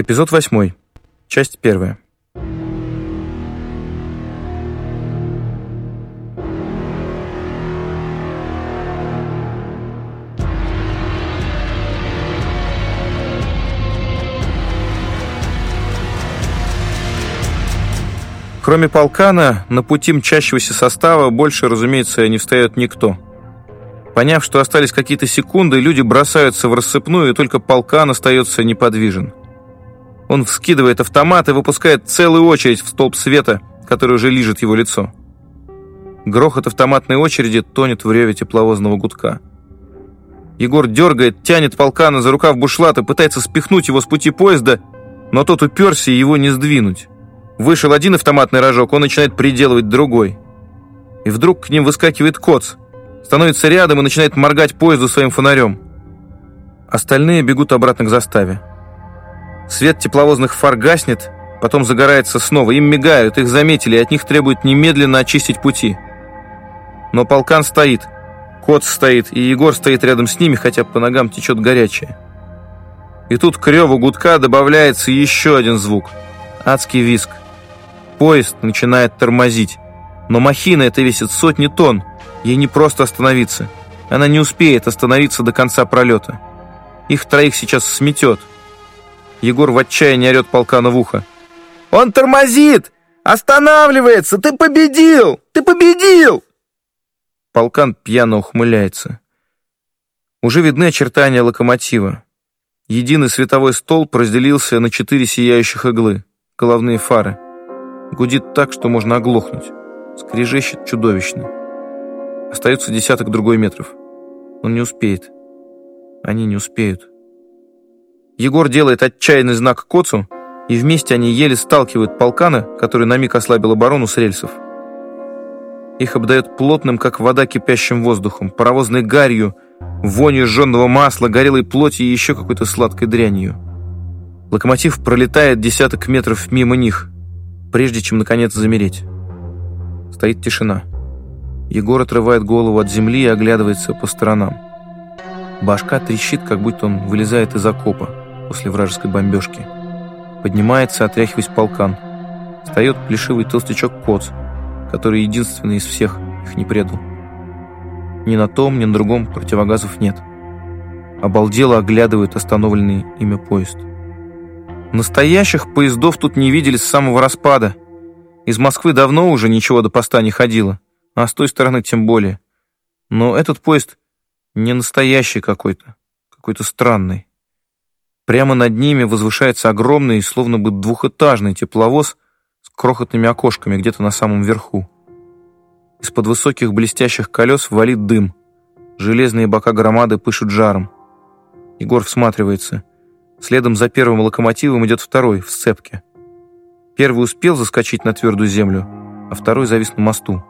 Эпизод восьмой. Часть первая. Кроме полкана, на пути мчащегося состава больше, разумеется, не встает никто. Поняв, что остались какие-то секунды, люди бросаются в рассыпную, и только полкан остается неподвижен. Он вскидывает автомат и выпускает целую очередь в столб света, который уже лижет его лицо. Грохот автоматной очереди тонет в реве тепловозного гудка. Егор дергает, тянет полкана за рукав бушлата, пытается спихнуть его с пути поезда, но тот уперся и его не сдвинуть. Вышел один автоматный рожок, он начинает приделывать другой. И вдруг к ним выскакивает коц, становится рядом и начинает моргать поезду своим фонарем. Остальные бегут обратно к заставе. Свет тепловозных фар гаснет, потом загорается снова. Им мигают, их заметили, от них требуют немедленно очистить пути. Но полкан стоит, кот стоит, и Егор стоит рядом с ними, хотя по ногам течет горячее. И тут к реву гудка добавляется еще один звук. Адский виск. Поезд начинает тормозить. Но махина эта весит сотни тонн. Ей не просто остановиться. Она не успеет остановиться до конца пролета. Их троих сейчас сметет. Егор в отчаянии орет полкана в ухо. «Он тормозит! Останавливается! Ты победил! Ты победил!» Полкан пьяно ухмыляется. Уже видны очертания локомотива. Единый световой столб разделился на четыре сияющих иглы, головные фары. Гудит так, что можно оглохнуть. Скрежещет чудовищно. Остается десяток другой метров. Он не успеет. Они не успеют. Егор делает отчаянный знак Коцу, и вместе они еле сталкивают полкана, который на миг ослабил оборону с рельсов. Их обдает плотным, как вода, кипящим воздухом, паровозной гарью, вонью сжженного масла, горелой плоти и еще какой-то сладкой дрянью. Локомотив пролетает десяток метров мимо них, прежде чем, наконец, замереть. Стоит тишина. Егор отрывает голову от земли и оглядывается по сторонам. Башка трещит, как будто он вылезает из окопа после вражеской бомбежки. Поднимается, отряхиваясь полкан. Встает плешивый толстячок Коц, который единственный из всех их не предал. Ни на том, ни на другом противогазов нет. Обалдело оглядывает остановленный ими поезд. Настоящих поездов тут не видели с самого распада. Из Москвы давно уже ничего до поста не ходило, а с той стороны тем более. Но этот поезд не настоящий какой-то, какой-то странный. Прямо над ними возвышается огромный, словно бы двухэтажный тепловоз с крохотными окошками где-то на самом верху. Из-под высоких блестящих колес валит дым. Железные бока громады пышут жаром. Егор всматривается. Следом за первым локомотивом идет второй, в сцепке. Первый успел заскочить на твердую землю, а второй завис на мосту.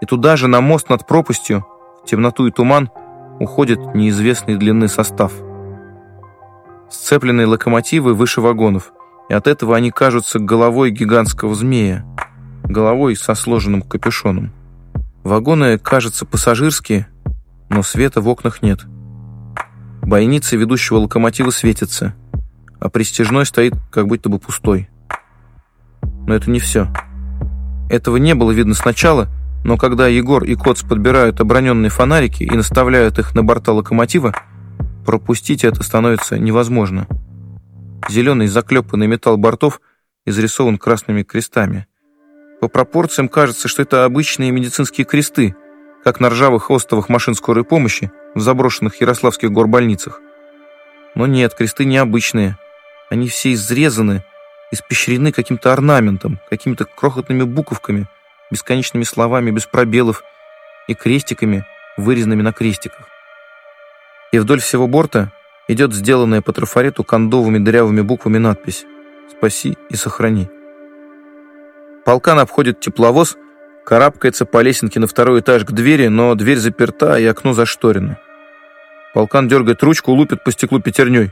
И туда же, на мост над пропастью, в темноту и туман, уходит неизвестной длины состав – Сцепленные локомотивы выше вагонов, и от этого они кажутся головой гигантского змея, головой со сложенным капюшоном. Вагоны, кажется, пассажирские, но света в окнах нет. Бойница ведущего локомотива светится, а пристежной стоит как будто бы пустой. Но это не все. Этого не было видно сначала, но когда Егор и Коц подбирают оброненные фонарики и наставляют их на борта локомотива, Пропустить это становится невозможно. Зеленый заклепанный металл бортов изрисован красными крестами. По пропорциям кажется, что это обычные медицинские кресты, как на ржавых остовах машин скорой помощи в заброшенных ярославских горбольницах. Но нет, кресты необычные. Они все изрезаны, испещрены каким-то орнаментом, какими-то крохотными буковками, бесконечными словами без пробелов и крестиками, вырезанными на крестиках и вдоль всего борта идет сделанная по трафарету кондовыми дырявыми буквами надпись «Спаси и сохрани». Полкан обходит тепловоз, карабкается по лесенке на второй этаж к двери, но дверь заперта и окно зашторено. Полкан дергает ручку, лупит по стеклу пятерней.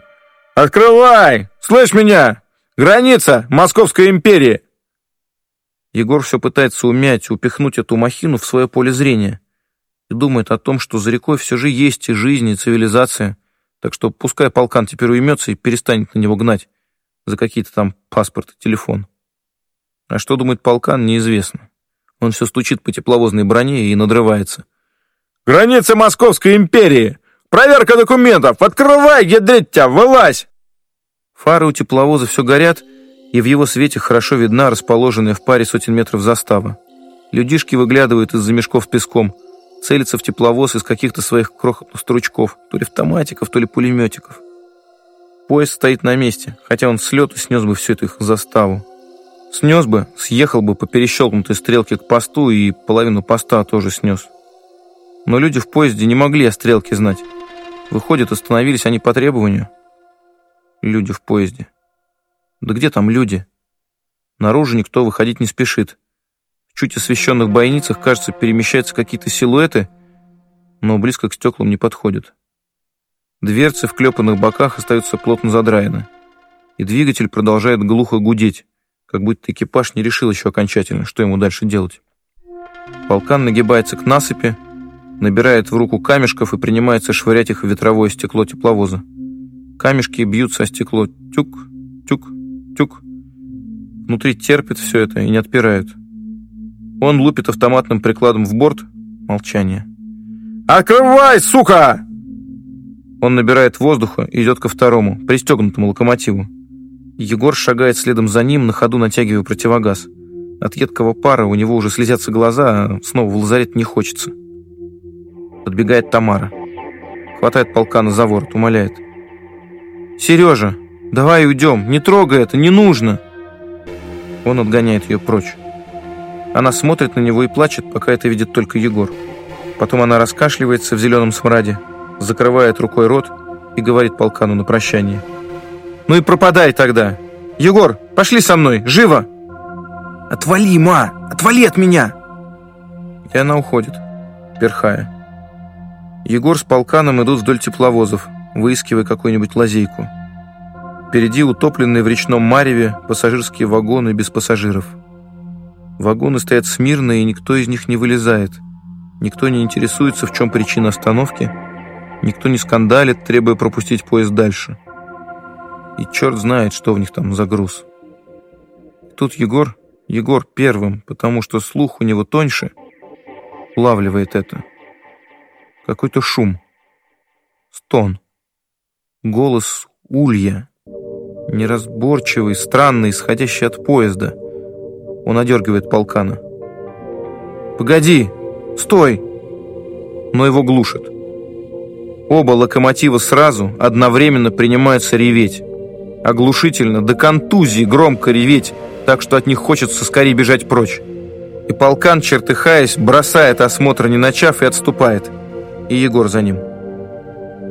«Открывай! Слышь меня! Граница Московской империи!» Егор все пытается умять, упихнуть эту махину в свое поле зрения и думает о том, что за рекой все же есть и жизнь, и цивилизация, так что пускай полкан теперь уймется и перестанет на него гнать. за какие-то там паспорт и телефон. А что думает полкан, неизвестно. Он все стучит по тепловозной броне и надрывается. «Граница Московской империи! Проверка документов! Открывай, ядрить тебя, вылазь!» Фары у тепловоза все горят, и в его свете хорошо видна расположенная в паре сотен метров застава. Людишки выглядывают из-за мешков песком, целятся в тепловоз из каких-то своих крохотных стручков, то ли автоматиков, то ли пулеметиков. Поезд стоит на месте, хотя он с лету снес бы всю эту их заставу. Снес бы, съехал бы по перещелкнутой стрелке к посту и половину поста тоже снес. Но люди в поезде не могли о стрелке знать. Выходит, остановились они по требованию. Люди в поезде. Да где там люди? Наружу никто выходить не спешит. Чуть освещенных бойницах, кажется, перемещаются какие-то силуэты, но близко к стеклам не подходят. Дверцы в клепанных боках остаются плотно задраены, и двигатель продолжает глухо гудеть, как будто экипаж не решил еще окончательно, что ему дальше делать. Полкан нагибается к насыпи, набирает в руку камешков и принимается швырять их в ветровое стекло тепловоза. Камешки бьются о стекло. Тюк, тюк, тюк. Внутри терпит все это и не отпирают. Он лупит автоматным прикладом в борт. Молчание. «Открывай, сука!» Он набирает воздуха и идет ко второму, пристегнутому локомотиву. Егор шагает следом за ним, на ходу натягивая противогаз. От едкого пара у него уже слезятся глаза, а снова в лазарет не хочется. Подбегает Тамара. Хватает полкана за ворот, умоляет. «Сережа, давай уйдем, не трогай это, не нужно!» Он отгоняет ее прочь. Она смотрит на него и плачет, пока это видит только Егор. Потом она раскашливается в зеленом смраде, закрывает рукой рот и говорит полкану на прощание – ну и пропадай тогда. Егор, пошли со мной, живо!» «Отвали, ма! Отвали от меня!» И она уходит, перхая. Егор с полканом идут вдоль тепловозов, выискивая какую-нибудь лазейку. Впереди утопленные в речном мареве пассажирские вагоны без пассажиров. Вагоны стоят смирно, и никто из них не вылезает. Никто не интересуется, в чем причина остановки. Никто не скандалит, требуя пропустить поезд дальше и черт знает, что в них там за груз. Тут Егор, Егор первым, потому что слух у него тоньше, улавливает это. Какой-то шум, стон, голос улья, неразборчивый, странный, исходящий от поезда. Он одергивает полкана. «Погоди! Стой!» Но его глушит. Оба локомотива сразу, одновременно принимаются реветь оглушительно, до контузии громко реветь, так что от них хочется скорее бежать прочь. И полкан, чертыхаясь, бросает осмотр, не начав, и отступает. И Егор за ним.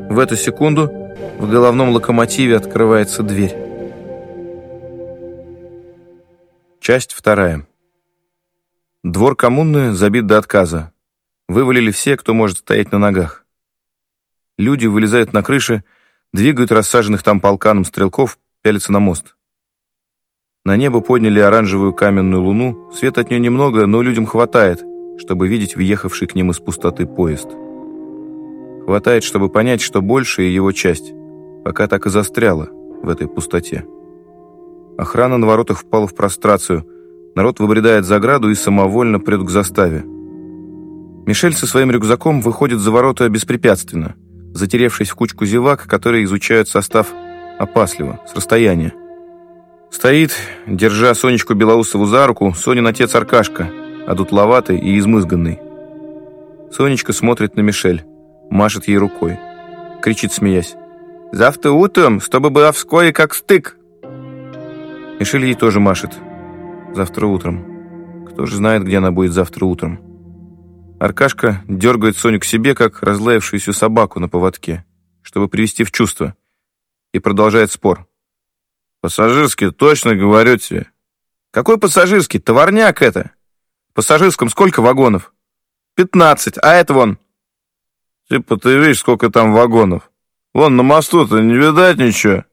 В эту секунду в головном локомотиве открывается дверь. Часть вторая. Двор коммуны забит до отказа. Вывалили все, кто может стоять на ногах. Люди вылезают на крыши, двигают рассаженных там полканом стрелков, пялятся на мост. На небо подняли оранжевую каменную луну, света от нее немного, но людям хватает, чтобы видеть въехавший к ним из пустоты поезд. Хватает, чтобы понять, что большая его часть пока так и застряла в этой пустоте. Охрана на воротах впала в прострацию, народ выбредает за ограду и самовольно прет к заставе. Мишель со своим рюкзаком выходит за ворота беспрепятственно – затеревшись в кучку зевак, которые изучают состав опасливо, с расстояния. Стоит, держа Сонечку Белоусову за руку, Сонин отец Аркашка, одутловатый и измызганный. Сонечка смотрит на Мишель, машет ей рукой, кричит, смеясь. «Завтра утром, чтобы была вскоре как стык!» Мишель ей тоже машет. Завтра утром. Кто же знает, где она будет завтра утром. Аркашка дергает Соню к себе, как разлаявшуюся собаку на поводке, чтобы привести в чувство, и продолжает спор. «Пассажирский, точно говорю тебе». «Какой пассажирский? Товарняк это!» «В пассажирском сколько вагонов?» «Пятнадцать, а это вон...» «Типа ты видишь, сколько там вагонов? Вон на мосту-то не видать ничего».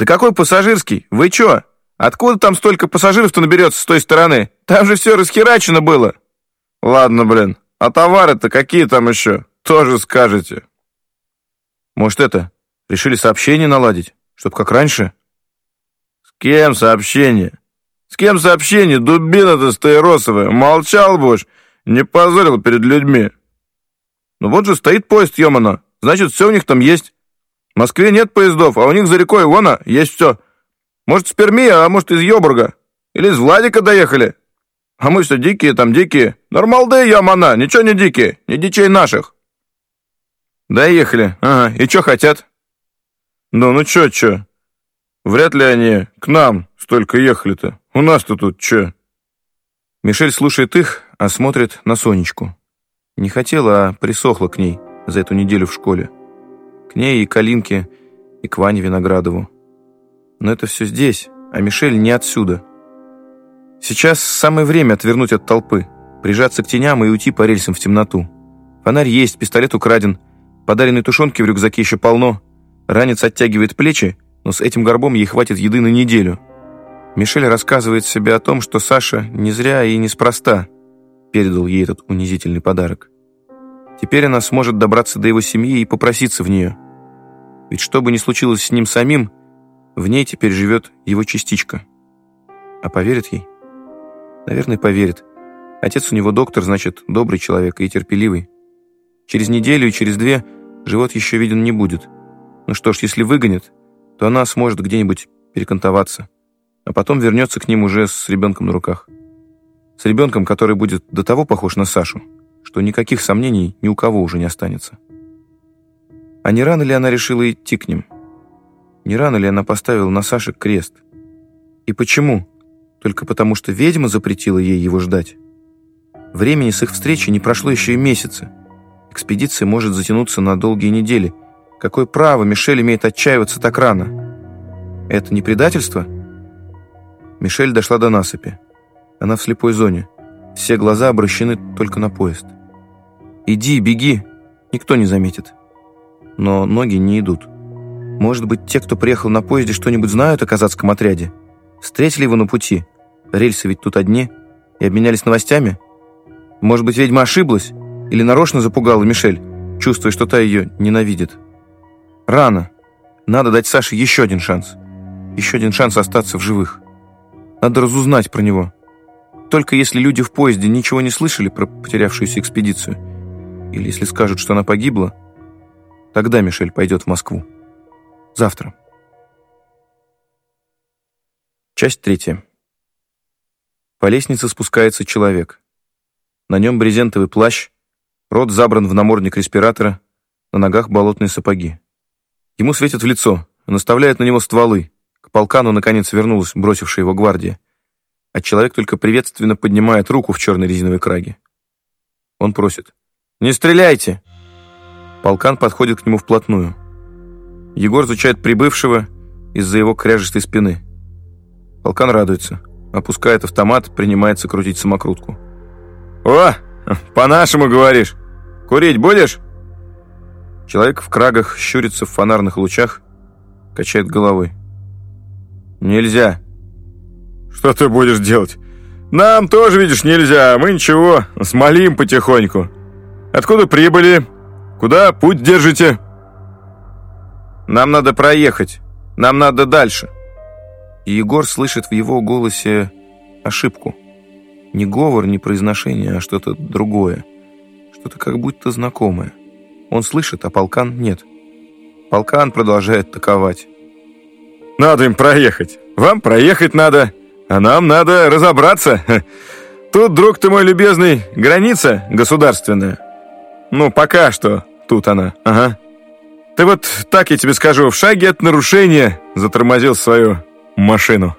«Да какой пассажирский? Вы чё? Откуда там столько пассажиров-то наберется с той стороны? Там же все расхерачено было!» Ладно, блин. А товары-то какие там еще? Тоже скажете. Может, это, решили сообщение наладить? Чтоб как раньше? кем сообщение? С кем сообщение, дубина ты стаиросовая? Молчал будешь, не позорил перед людьми. Ну вот же стоит поезд, Йомана. Значит, все у них там есть. В Москве нет поездов, а у них за рекой, вон, есть все. Может, с Перми, а может, из Йобурга. Или из Владика доехали. А мы что, дикие там, дикие. Нормалды, Йомана, ничего не дикие, не дичей наших. Доехали, ага, и что хотят? Ну, ну чё, чё? Вряд ли они к нам столько ехали-то. У нас-то тут чё? Мишель слушает их, а смотрит на Сонечку. Не хотела, а присохла к ней за эту неделю в школе. К ней и к Алинке, и к Ване Виноградову. Но это все здесь, а Мишель не отсюда. Сейчас самое время отвернуть от толпы, прижаться к теням и уйти по рельсам в темноту. Фонарь есть, пистолет украден, подаренной тушенки в рюкзаке еще полно. Ранец оттягивает плечи, но с этим горбом ей хватит еды на неделю. Мишель рассказывает себе о том, что Саша не зря и неспроста передал ей этот унизительный подарок. Теперь она сможет добраться до его семьи и попроситься в нее. Ведь что бы ни случилось с ним самим, в ней теперь живет его частичка. А поверит ей? Наверное, поверит. Отец у него доктор, значит, добрый человек и терпеливый. Через неделю и через две живот еще виден не будет. Ну что ж, если выгонят, то она сможет где-нибудь перекантоваться, а потом вернется к ним уже с ребенком на руках. С ребенком, который будет до того похож на Сашу, что никаких сомнений ни у кого уже не останется. А не рано ли она решила идти к ним? Не рано ли она поставила на Саше крест? И почему? Только потому, что ведьма запретила ей его ждать. Времени с их встречи не прошло еще и месяца. Экспедиция может затянуться на долгие недели. Какое право Мишель имеет отчаиваться так рано? Это не предательство? Мишель дошла до насыпи. Она в слепой зоне. Все глаза обращены только на поезд. «Иди, беги!» Никто не заметит. Но ноги не идут. Может быть, те, кто приехал на поезде, что-нибудь знают о казацком отряде? Встретили его на пути? Рельсы ведь тут одни. И обменялись новостями? Может быть, ведьма ошиблась? Или нарочно запугала Мишель, чувствуя, что та ее ненавидит? Рано. Надо дать Саше еще один шанс. Еще один шанс остаться в живых. Надо разузнать про него. Только если люди в поезде ничего не слышали про потерявшуюся экспедицию, или если скажут, что она погибла, тогда Мишель пойдет в Москву. Завтра. Часть третья. По лестнице спускается человек. На нем брезентовый плащ, рот забран в намордник респиратора, на ногах болотные сапоги. Ему светят в лицо, наставляют на него стволы. К полкану, наконец, вернулась бросившая его гвардия. А человек только приветственно поднимает руку в черной резиновой краге. Он просит. «Не стреляйте!» Полкан подходит к нему вплотную. Егор изучает прибывшего из-за его кряжестой спины. Полкан радуется. Опускает автомат, принимается крутить самокрутку. «О, по-нашему говоришь. Курить будешь?» Человек в крагах щурится в фонарных лучах, качает головой. «Нельзя». «Что ты будешь делать? Нам тоже, видишь, нельзя. Мы ничего, смолим потихоньку. Откуда прибыли? Куда путь держите?» Нам надо проехать. Нам надо дальше». И Егор слышит в его голосе ошибку. Не говор, не произношение, а что-то другое. Что-то как будто знакомое. Он слышит, а полкан нет. Полкан продолжает таковать. «Надо им проехать. Вам проехать надо, а нам надо разобраться. Тут, друг ты мой любезный, граница государственная. Ну, пока что тут она, ага». Ты вот так я тебе скажу, в шаге от нарушения затормозил свою машину.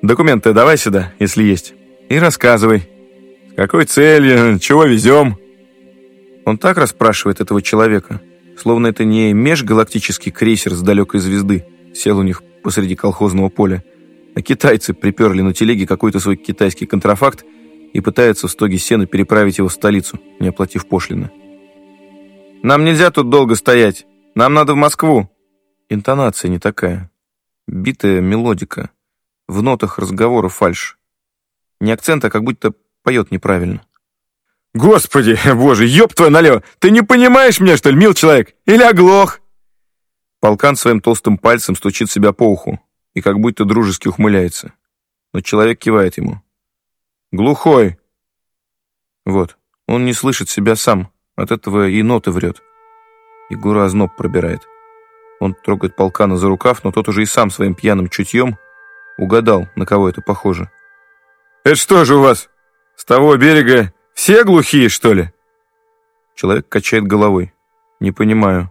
Документы давай сюда, если есть, и рассказывай. С какой целью, чего везем?» Он так расспрашивает этого человека, словно это не межгалактический крейсер с далекой звезды, сел у них посреди колхозного поля, а китайцы приперли на телеге какой-то свой китайский контрафакт и пытаются в стоге сена переправить его в столицу, не оплатив пошлины. «Нам нельзя тут долго стоять. Нам надо в Москву!» Интонация не такая. Битая мелодика. В нотах разговора фальш. Не акцент, а как будто поет неправильно. «Господи, боже, ёб твою налево! Ты не понимаешь меня, что ли, мил человек? Или оглох?» Полкан своим толстым пальцем стучит себя по уху. И как будто дружески ухмыляется. Но человек кивает ему. «Глухой!» Вот, он не слышит себя сам, от этого и ноты врет. Егора озноб пробирает. Он трогает полкана за рукав, но тот уже и сам своим пьяным чутьем угадал, на кого это похоже. «Это что же у вас, с того берега все глухие, что ли?» Человек качает головой. «Не понимаю».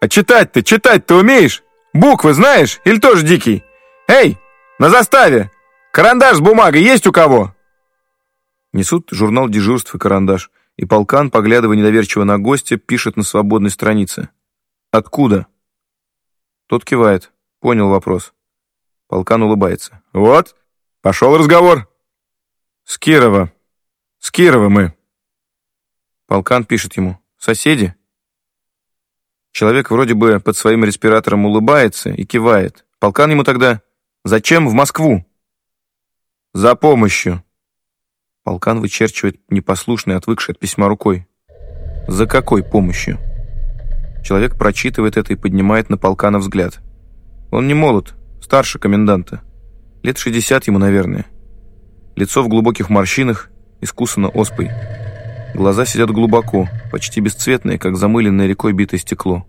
«А читать-то, читать-то умеешь? Буквы знаешь? Или тоже дикий? Эй, на заставе! Карандаш с бумагой есть у кого?» Несут журнал дежурств и карандаш, и полкан, поглядывая недоверчиво на гостя, пишет на свободной странице. «Откуда?» Тот кивает. Понял вопрос. Полкан улыбается. «Вот, пошел разговор». «С Кирова. С Кирова мы». Полкан пишет ему. «Соседи?» Человек вроде бы под своим респиратором улыбается и кивает. Полкан ему тогда «Зачем в Москву?» «За помощью». Полкан вычерчивает непослушный, отвыкший от письма рукой. «За какой помощью?» Человек прочитывает это и поднимает на полкана взгляд. Он не молод, старше коменданта. Лет 60 ему, наверное. Лицо в глубоких морщинах, искусано оспой. Глаза сидят глубоко, почти бесцветные, как замыленное рекой битое стекло.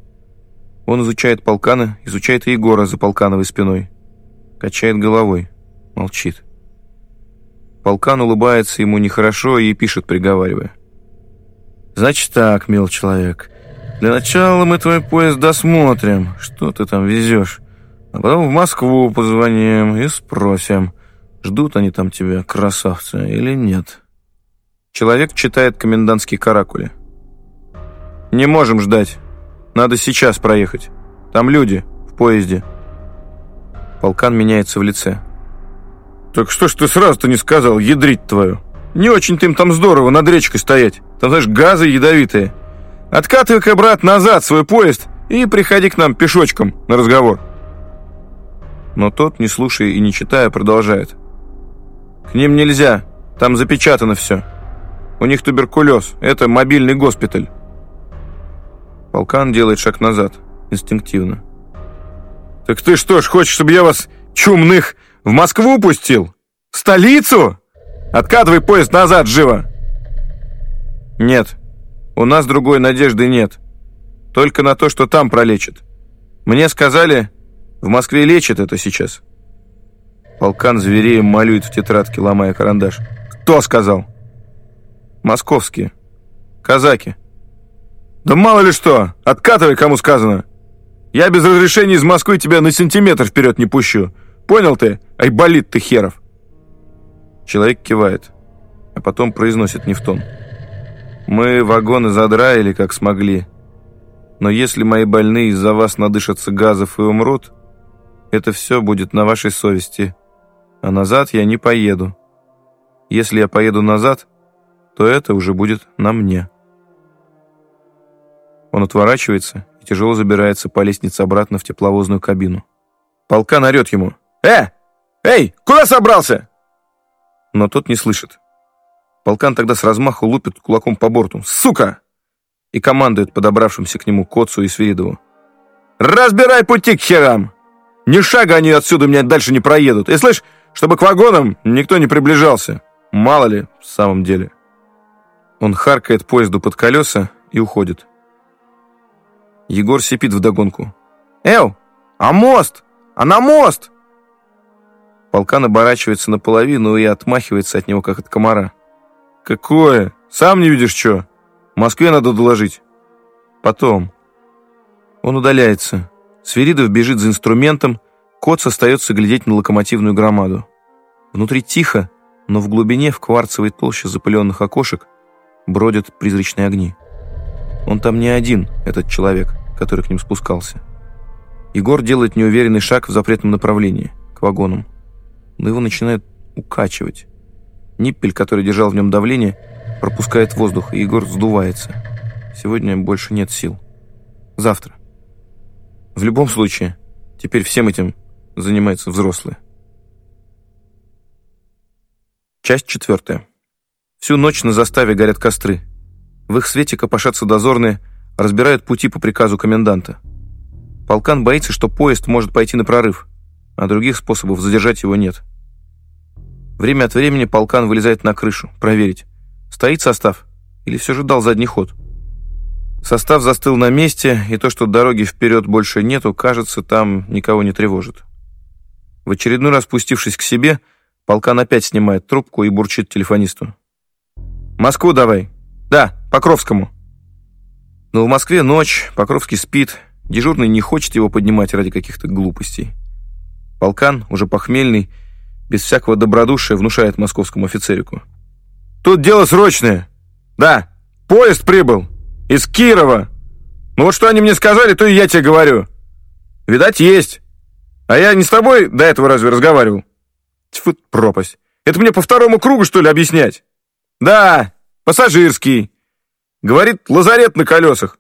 Он изучает полкана, изучает и Егора за полкановой спиной. Качает головой, молчит. Полкан улыбается ему нехорошо и пишет, приговаривая. «Значит так, мил человек, для начала мы твой поезд досмотрим, что ты там везешь, а потом в Москву позвоним и спросим, ждут они там тебя, красавцы, или нет». Человек читает комендантские каракули. «Не можем ждать. Надо сейчас проехать. Там люди, в поезде». Полкан меняется в лице. «Так что ж ты сразу-то не сказал, ядрить твою? Не очень-то им там здорово над речкой стоять. Там, знаешь, газы ядовитые. Откатывай-ка, брат, назад свой поезд и приходи к нам пешочком на разговор». Но тот, не слушая и не читая, продолжает. «К ним нельзя, там запечатано все. У них туберкулез, это мобильный госпиталь». Полкан делает шаг назад, инстинктивно. «Так ты что ж, хочешь, чтобы я вас, чумных, в Москву пустил? В столицу? Откатывай поезд назад, живо!» «Нет, у нас другой надежды нет. Только на то, что там пролечат. Мне сказали, в Москве лечат это сейчас». Полкан звереем малюет в тетрадке, ломая карандаш. «Кто сказал?» «Московские. Казаки». «Да мало ли что! Откатывай, кому сказано! Я без разрешения из Москвы тебя на сантиметр вперед не пущу. Понял ты? Ай, болит ты херов!» Человек кивает, а потом произносит не в тон. «Мы вагоны задраили, как смогли. Но если мои больные из-за вас надышатся газов и умрут, это все будет на вашей совести. А назад я не поеду. Если я поеду назад, то это уже будет на мне». Он отворачивается и тяжело забирается по лестнице обратно в тепловозную кабину. Полкан орет ему. «Э! Эй, куда собрался?» Но тот не слышит. Полкан тогда с размаху лупит кулаком по борту. «Сука!» И командует подобравшимся к нему Коцу и Свиридову. «Разбирай пути к херам! Ни шага они отсюда меня дальше не проедут. И слышь, чтобы к вагонам никто не приближался. Мало ли, в самом деле». Он харкает поезду под колеса и уходит. Егор сипит вдогонку. «Эу, а мост? А на мост!» Полкан оборачивается наполовину и отмахивается от него, как от комара. «Какое? Сам не видишь, что? Москве надо доложить». «Потом». Он удаляется. Свиридов бежит за инструментом, кот остается глядеть на локомотивную громаду. Внутри тихо, но в глубине, в кварцевой толще запыленных окошек, бродят призрачные огни. Он там не один, этот человек, который к ним спускался. Егор делает неуверенный шаг в запретном направлении, к вагонам но его начинает укачивать. Ниппель, который держал в нем давление, пропускает воздух, и Егор сдувается. Сегодня больше нет сил. Завтра. В любом случае, теперь всем этим занимаются взрослые. Часть четвертая. Всю ночь на заставе горят костры. В их свете копошатся дозорные, разбирают пути по приказу коменданта. Полкан боится, что поезд может пойти на прорыв. а других способов задержать его нет. Время от времени полкан вылезает на крышу, проверить, стоит состав или все же дал задний ход. Состав застыл на месте, и то, что дороги вперед больше нету, кажется, там никого не тревожит. В очередной раз спустившись к себе, полкан опять снимает трубку и бурчит телефонисту. «Москву давай!» «Да, Покровскому!» Но в Москве ночь, Покровский спит, дежурный не хочет его поднимать ради каких-то глупостей. Полкан, уже похмельный, без всякого добродушия внушает московскому офицерику. «Тут дело срочное! Да, поезд прибыл!» Из Кирова. Ну вот что они мне сказали, то и я тебе говорю. Видать, есть. А я не с тобой до этого разве разговаривал? Тьфу, пропасть. Это мне по второму кругу, что ли, объяснять? Да, пассажирский. Говорит, лазарет на колесах.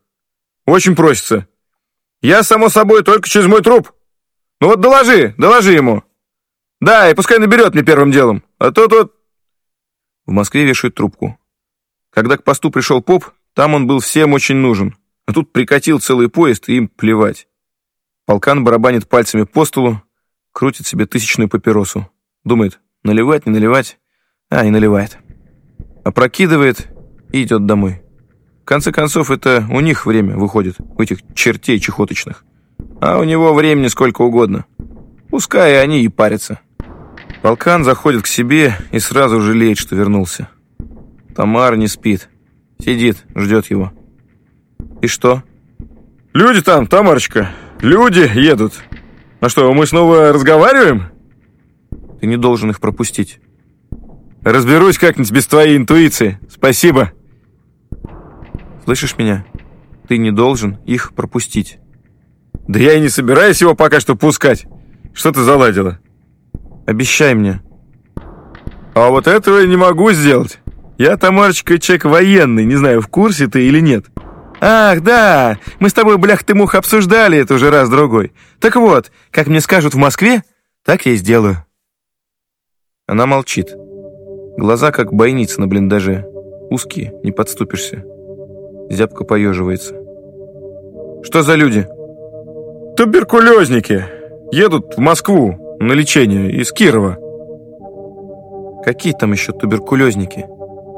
Очень просится. Я, само собой, только через мой труп. Ну вот доложи, доложи ему. Да, и пускай наберет мне первым делом. А то тут... В Москве вешают трубку. Когда к посту пришел поп, там он был всем очень нужен, а тут прикатил целый поезд, и им плевать. Полкан барабанит пальцами по столу, крутит себе тысячную папиросу. Думает, наливать, не наливать, а, и наливает. Опрокидывает и идет домой. В конце концов, это у них время выходит, у этих чертей чехоточных. А у него времени сколько угодно. Пускай они и парятся. Полкан заходит к себе и сразу жалеет, что вернулся. Тамара не спит. Сидит, ждет его. И что? Люди там, Тамарочка, люди едут. А что, мы снова разговариваем? Ты не должен их пропустить. Разберусь как-нибудь без твоей интуиции. Спасибо. Слышишь меня? Ты не должен их пропустить. Да я и не собираюсь его пока что пускать. Что ты заладила? Обещай мне. А вот этого я не могу сделать. Я, Тамарочка, человек военный, не знаю, в курсе ты или нет. Ах, да, мы с тобой, блях ты мух, обсуждали это уже раз-другой. Так вот, как мне скажут в Москве, так я и сделаю. Она молчит. Глаза, как бойница на блиндаже. Узкие, не подступишься. Зябко поеживается. Что за люди? Туберкулезники. Едут в Москву на лечение из Кирова. Какие там еще туберкулезники?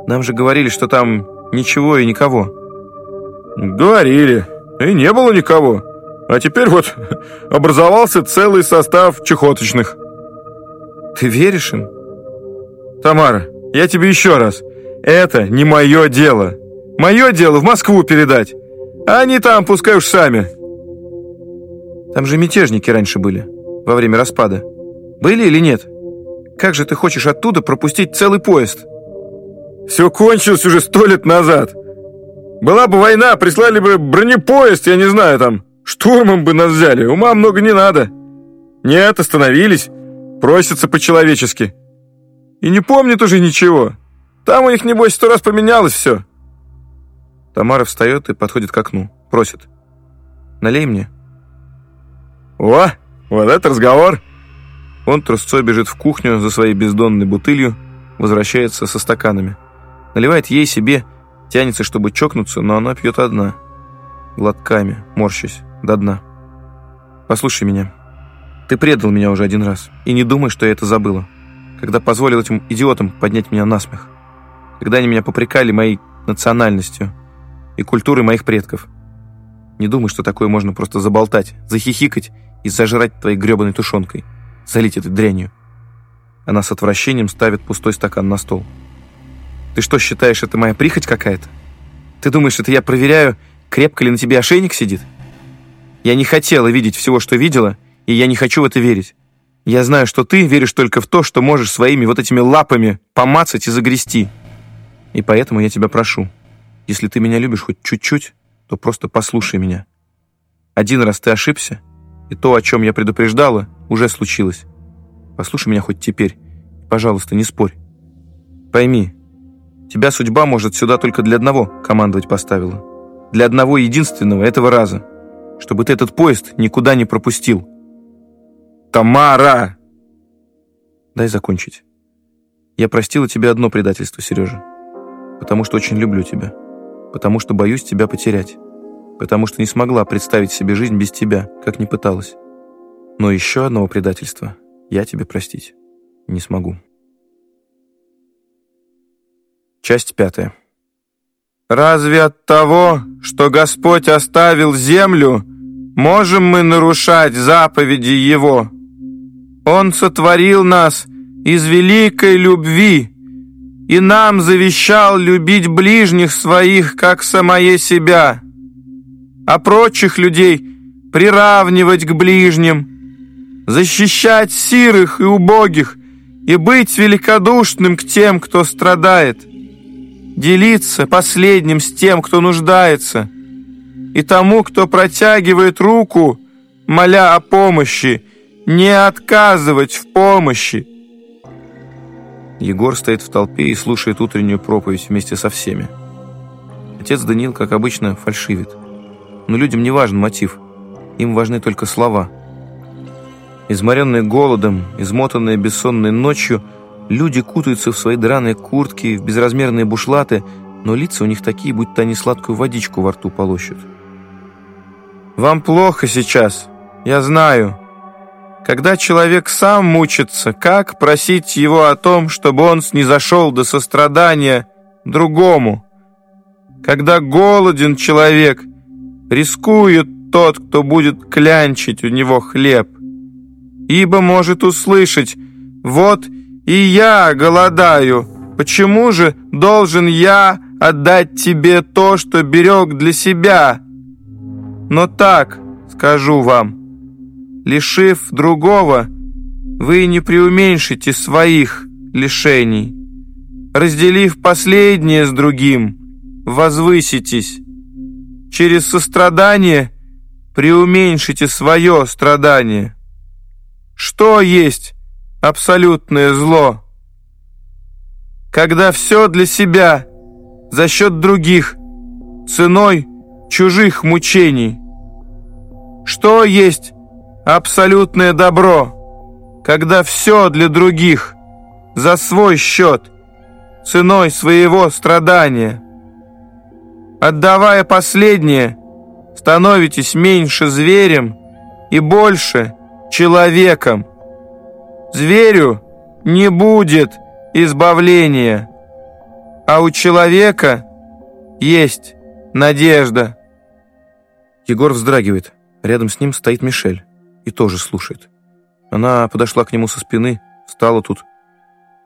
Нам же говорили, что там ничего и никого». «Говорили. И не было никого. А теперь вот образовался целый состав чехоточных». «Ты веришь им?» «Тамара, я тебе еще раз. Это не мое дело. Мое дело в Москву передать. А они там пускай уж сами». «Там же мятежники раньше были, во время распада. Были или нет? Как же ты хочешь оттуда пропустить целый поезд?» Все кончилось уже сто лет назад. Была бы война, прислали бы бронепоезд, я не знаю, там, штурмом бы нас взяли, ума много не надо. Нет, остановились, просятся по-человечески. И не помнят уже ничего. Там у них, небось, сто раз поменялось все. Тамара встает и подходит к окну, просит. «Налей мне». «О, вот это разговор!» Он трусцой бежит в кухню за своей бездонной бутылью, возвращается со стаканами. Наливает ей себе, тянется, чтобы чокнуться, но она пьет одна. Глотками, морщась, до дна. Послушай меня. Ты предал меня уже один раз. И не думай, что я это забыла. Когда позволил этим идиотам поднять меня на смех. Когда они меня попрекали моей национальностью и культурой моих предков. Не думай, что такое можно просто заболтать, захихикать и зажрать твоей гребаной тушенкой. Залить этой дрянью. Она с отвращением ставит пустой стакан на стол. Ты что, считаешь, это моя прихоть какая-то? Ты думаешь, это я проверяю, крепко ли на тебе ошейник сидит? Я не хотела видеть всего, что видела, и я не хочу в это верить. Я знаю, что ты веришь только в то, что можешь своими вот этими лапами помацать и загрести. И поэтому я тебя прошу, если ты меня любишь хоть чуть-чуть, то просто послушай меня. Один раз ты ошибся, и то, о чем я предупреждала, уже случилось. Послушай меня хоть теперь. Пожалуйста, не спорь. Пойми, Тебя судьба, может, сюда только для одного командовать поставила. Для одного единственного этого раза. Чтобы ты этот поезд никуда не пропустил. Тамара! Дай закончить. Я простила тебе одно предательство, Сережа. Потому что очень люблю тебя. Потому что боюсь тебя потерять. Потому что не смогла представить себе жизнь без тебя, как не пыталась. Но еще одного предательства я тебе простить не смогу. Часть пятая. «Разве от того, что Господь оставил землю, можем мы нарушать заповеди Его? Он сотворил нас из великой любви и нам завещал любить ближних своих, как самое себя, а прочих людей приравнивать к ближним, защищать сирых и убогих и быть великодушным к тем, кто страдает, делиться последним с тем, кто нуждается, и тому, кто протягивает руку, моля о помощи, не отказывать в помощи. Егор стоит в толпе и слушает утреннюю проповедь вместе со всеми. Отец Даниил, как обычно, фальшивит. Но людям не важен мотив, им важны только слова – Изморенные голодом, измотанные бессонной ночью, люди кутаются в свои драные куртки, в безразмерные бушлаты, но лица у них такие, будто они сладкую водичку во рту полощут. «Вам плохо сейчас, я знаю. Когда человек сам мучится, как просить его о том, чтобы он снизошел до сострадания другому? Когда голоден человек, рискует тот, кто будет клянчить у него хлеб ибо может услышать «Вот и я голодаю, почему же должен я отдать тебе то, что берег для себя?» Но так, скажу вам, лишив другого, вы не преуменьшите своих лишений. Разделив последнее с другим, возвыситесь. Через сострадание преуменьшите свое страдание. Что есть абсолютное зло? Когда все для себя, за счет других, ценой чужих мучений. Что есть абсолютное добро? Когда все для других, за свой счет, ценой своего страдания. Отдавая последнее, становитесь меньше зверем и больше – человеком. Зверю не будет избавления, а у человека есть надежда. Егор вздрагивает. Рядом с ним стоит Мишель и тоже слушает. Она подошла к нему со спины, встала тут.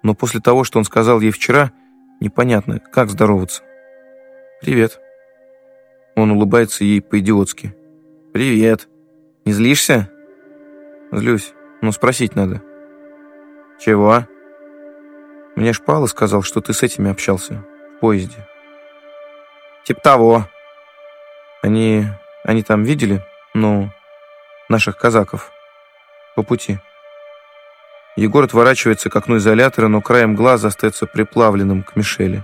Но после того, что он сказал ей вчера, непонятно, как здороваться. «Привет». Он улыбается ей по-идиотски. «Привет. Не злишься?» Злюсь, но спросить надо. Чего? Мне Шпала сказал, что ты с этими общался в поезде. Тип того. Они... они там видели, ну, наших казаков по пути. Егор отворачивается к окну изолятора, но краем глаза остается приплавленным к Мишеле.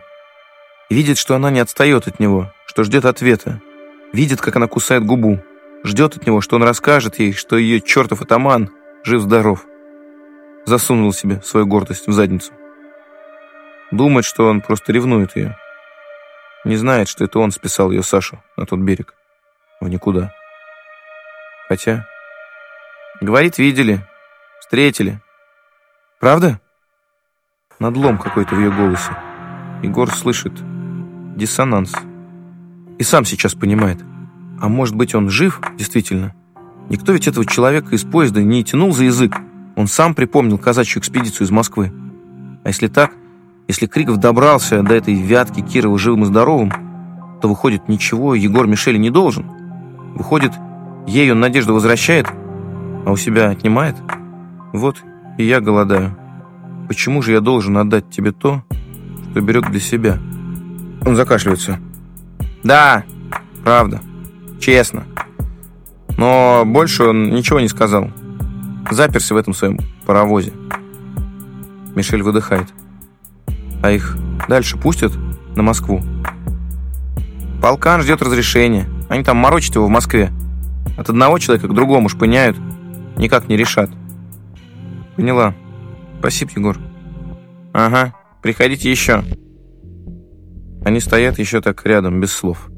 Видит, что она не отстает от него, что ждет ответа. Видит, как она кусает губу. Ждет от него, что он расскажет ей, что ее чертов атаман жив-здоров. Засунул себе свою гордость в задницу. Думает, что он просто ревнует ее. Не знает, что это он списал ее Сашу на тот берег. В никуда. Хотя... Говорит, видели, встретили. Правда? Надлом какой-то в ее голосе. Егор слышит диссонанс. И сам сейчас понимает – а может быть, он жив, действительно? Никто ведь этого человека из поезда не тянул за язык. Он сам припомнил казачью экспедицию из Москвы. А если так, если Криков добрался до этой вятки Кирова живым и здоровым, то, выходит, ничего Егор Мишель не должен. Выходит, ей он надежду возвращает, а у себя отнимает. Вот и я голодаю. Почему же я должен отдать тебе то, что берег для себя? Он закашливается. Да, правда. Честно. Но больше он ничего не сказал. Заперся в этом своем паровозе. Мишель выдыхает. А их дальше пустят на Москву? Полкан ждет разрешения. Они там морочат его в Москве. От одного человека к другому шпыняют. Никак не решат. Поняла. Спасибо, Егор. Ага, приходите еще. Они стоят еще так рядом, без слов.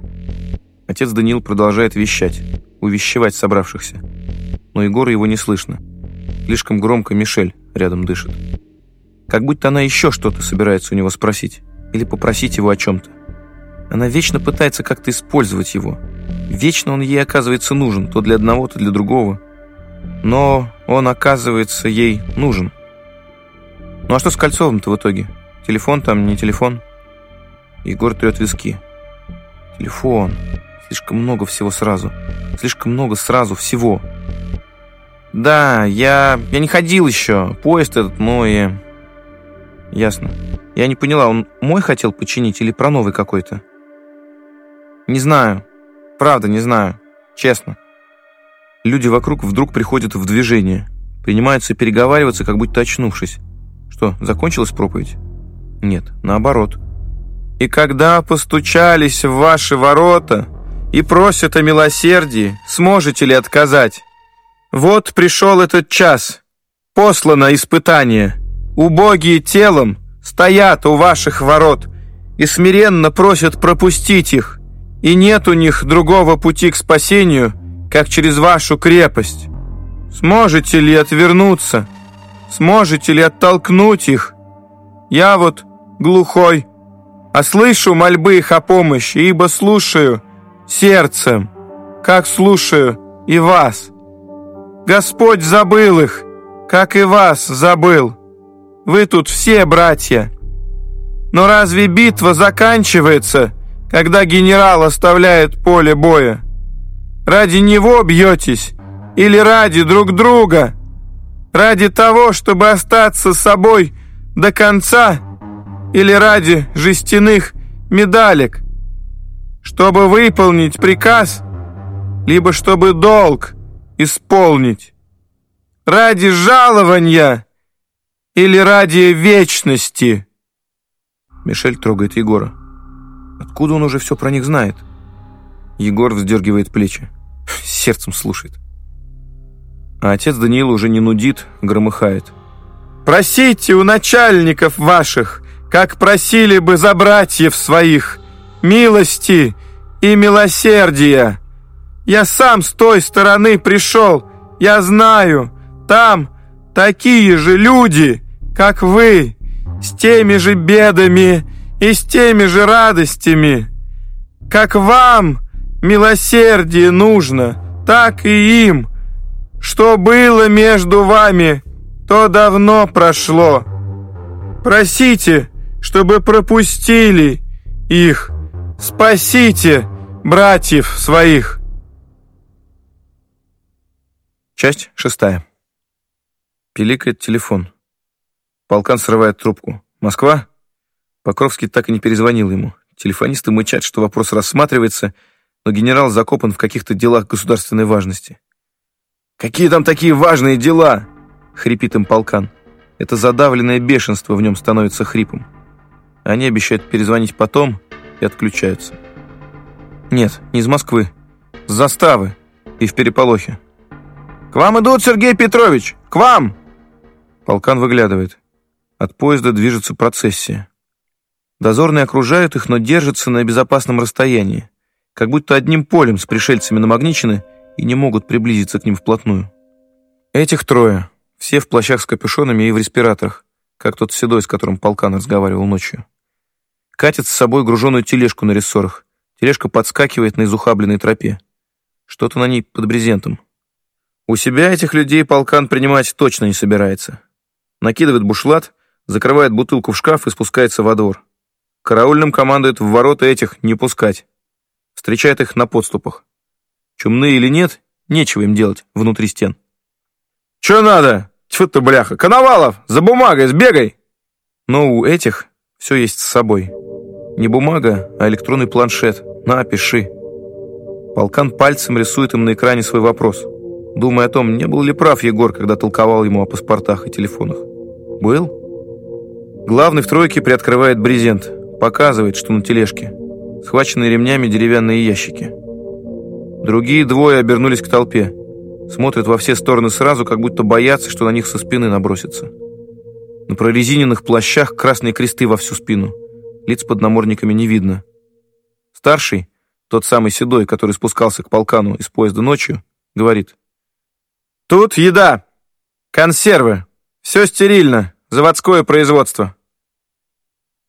Отец Даниил продолжает вещать, увещевать собравшихся. но Егора его не слышно. Слишком громко Мишель рядом дышит. Как будто она еще что-то собирается у него спросить или попросить его о чем-то. Она вечно пытается как-то использовать его. Вечно он ей оказывается нужен, то для одного, то для другого. Но он оказывается ей нужен. Ну а что с Кольцовым-то в итоге? Телефон там, не телефон? Егор трет виски. Телефон. Слишком много всего сразу. Слишком много сразу всего. Да, я... я не ходил еще. Поезд этот мой... Ясно. Я не поняла, он мой хотел починить или про новый какой-то? Не знаю. Правда, не знаю. Честно. Люди вокруг вдруг приходят в движение. Принимаются переговариваться, как будто очнувшись. Что, закончилась проповедь? Нет, наоборот. И когда постучались в ваши ворота и просят о милосердии, сможете ли отказать? Вот пришел этот час. Послано испытание. Убогие телом стоят у ваших ворот и смиренно просят пропустить их. И нет у них другого пути к спасению, как через вашу крепость. Сможете ли отвернуться? Сможете ли оттолкнуть их? Я вот глухой, а слышу мольбы их о помощи, ибо слушаю сердцем, как слушаю и вас. Господь забыл их, как и вас забыл. Вы тут все братья. Но разве битва заканчивается, когда генерал оставляет поле боя? Ради него бьетесь или ради друг друга? Ради того, чтобы остаться собой до конца или ради жестяных медалек? Чтобы выполнить приказ, либо чтобы долг исполнить? Ради жалования или ради вечности?» Мишель трогает Егора. Откуда он уже все про них знает? Егор вздергивает плечи. Сердцем слушает. А отец Даниила уже не нудит, громыхает. «Просите у начальников ваших, как просили бы за братьев своих, милости и милосердия. Я сам с той стороны пришел, я знаю, там такие же люди, как вы, с теми же бедами и с теми же радостями. Как вам милосердие нужно, так и им. Что было между вами, то давно прошло. Просите, чтобы пропустили их. Спасите братьев своих. Часть шестая. Пиликает телефон. Полкан срывает трубку. «Москва?» Покровский так и не перезвонил ему. Телефонисты мычат, что вопрос рассматривается, но генерал закопан в каких-то делах государственной важности. «Какие там такие важные дела?» — хрипит им полкан. Это задавленное бешенство в нем становится хрипом. Они обещают перезвонить потом и отключаются. Нет, не из Москвы. С заставы и в переполохе. «К вам идут, Сергей Петрович! К вам!» Полкан выглядывает. От поезда движется процессия. Дозорные окружают их, но держатся на безопасном расстоянии, как будто одним полем с пришельцами намагничены и не могут приблизиться к ним вплотную. Этих трое, все в плащах с капюшонами и в респираторах, как тот седой, с которым полкан разговаривал ночью. Катят с собой груженную тележку на рессорах. Тележка подскакивает на изухабленной тропе. Что-то на ней под брезентом. У себя этих людей полкан принимать точно не собирается. Накидывает бушлат, закрывает бутылку в шкаф и спускается во двор. Караульным командует в ворота этих не пускать. Встречает их на подступах. Чумные или нет, нечего им делать внутри стен. «Чё надо? Тьфу ты, бляха! Коновалов, за бумагой сбегай!» Но у этих все есть с собой. Не бумага, а электронный планшет. На, пиши. Полкан пальцем рисует им на экране свой вопрос – думая о том, не был ли прав Егор, когда толковал ему о паспортах и телефонах. Был? Главный в тройке приоткрывает брезент, показывает, что на тележке. Схваченные ремнями деревянные ящики. Другие двое обернулись к толпе. Смотрят во все стороны сразу, как будто боятся, что на них со спины набросятся. На прорезиненных плащах красные кресты во всю спину. Лиц под намордниками не видно. Старший, тот самый седой, который спускался к полкану из поезда ночью, говорит. Тут еда, консервы, все стерильно, заводское производство.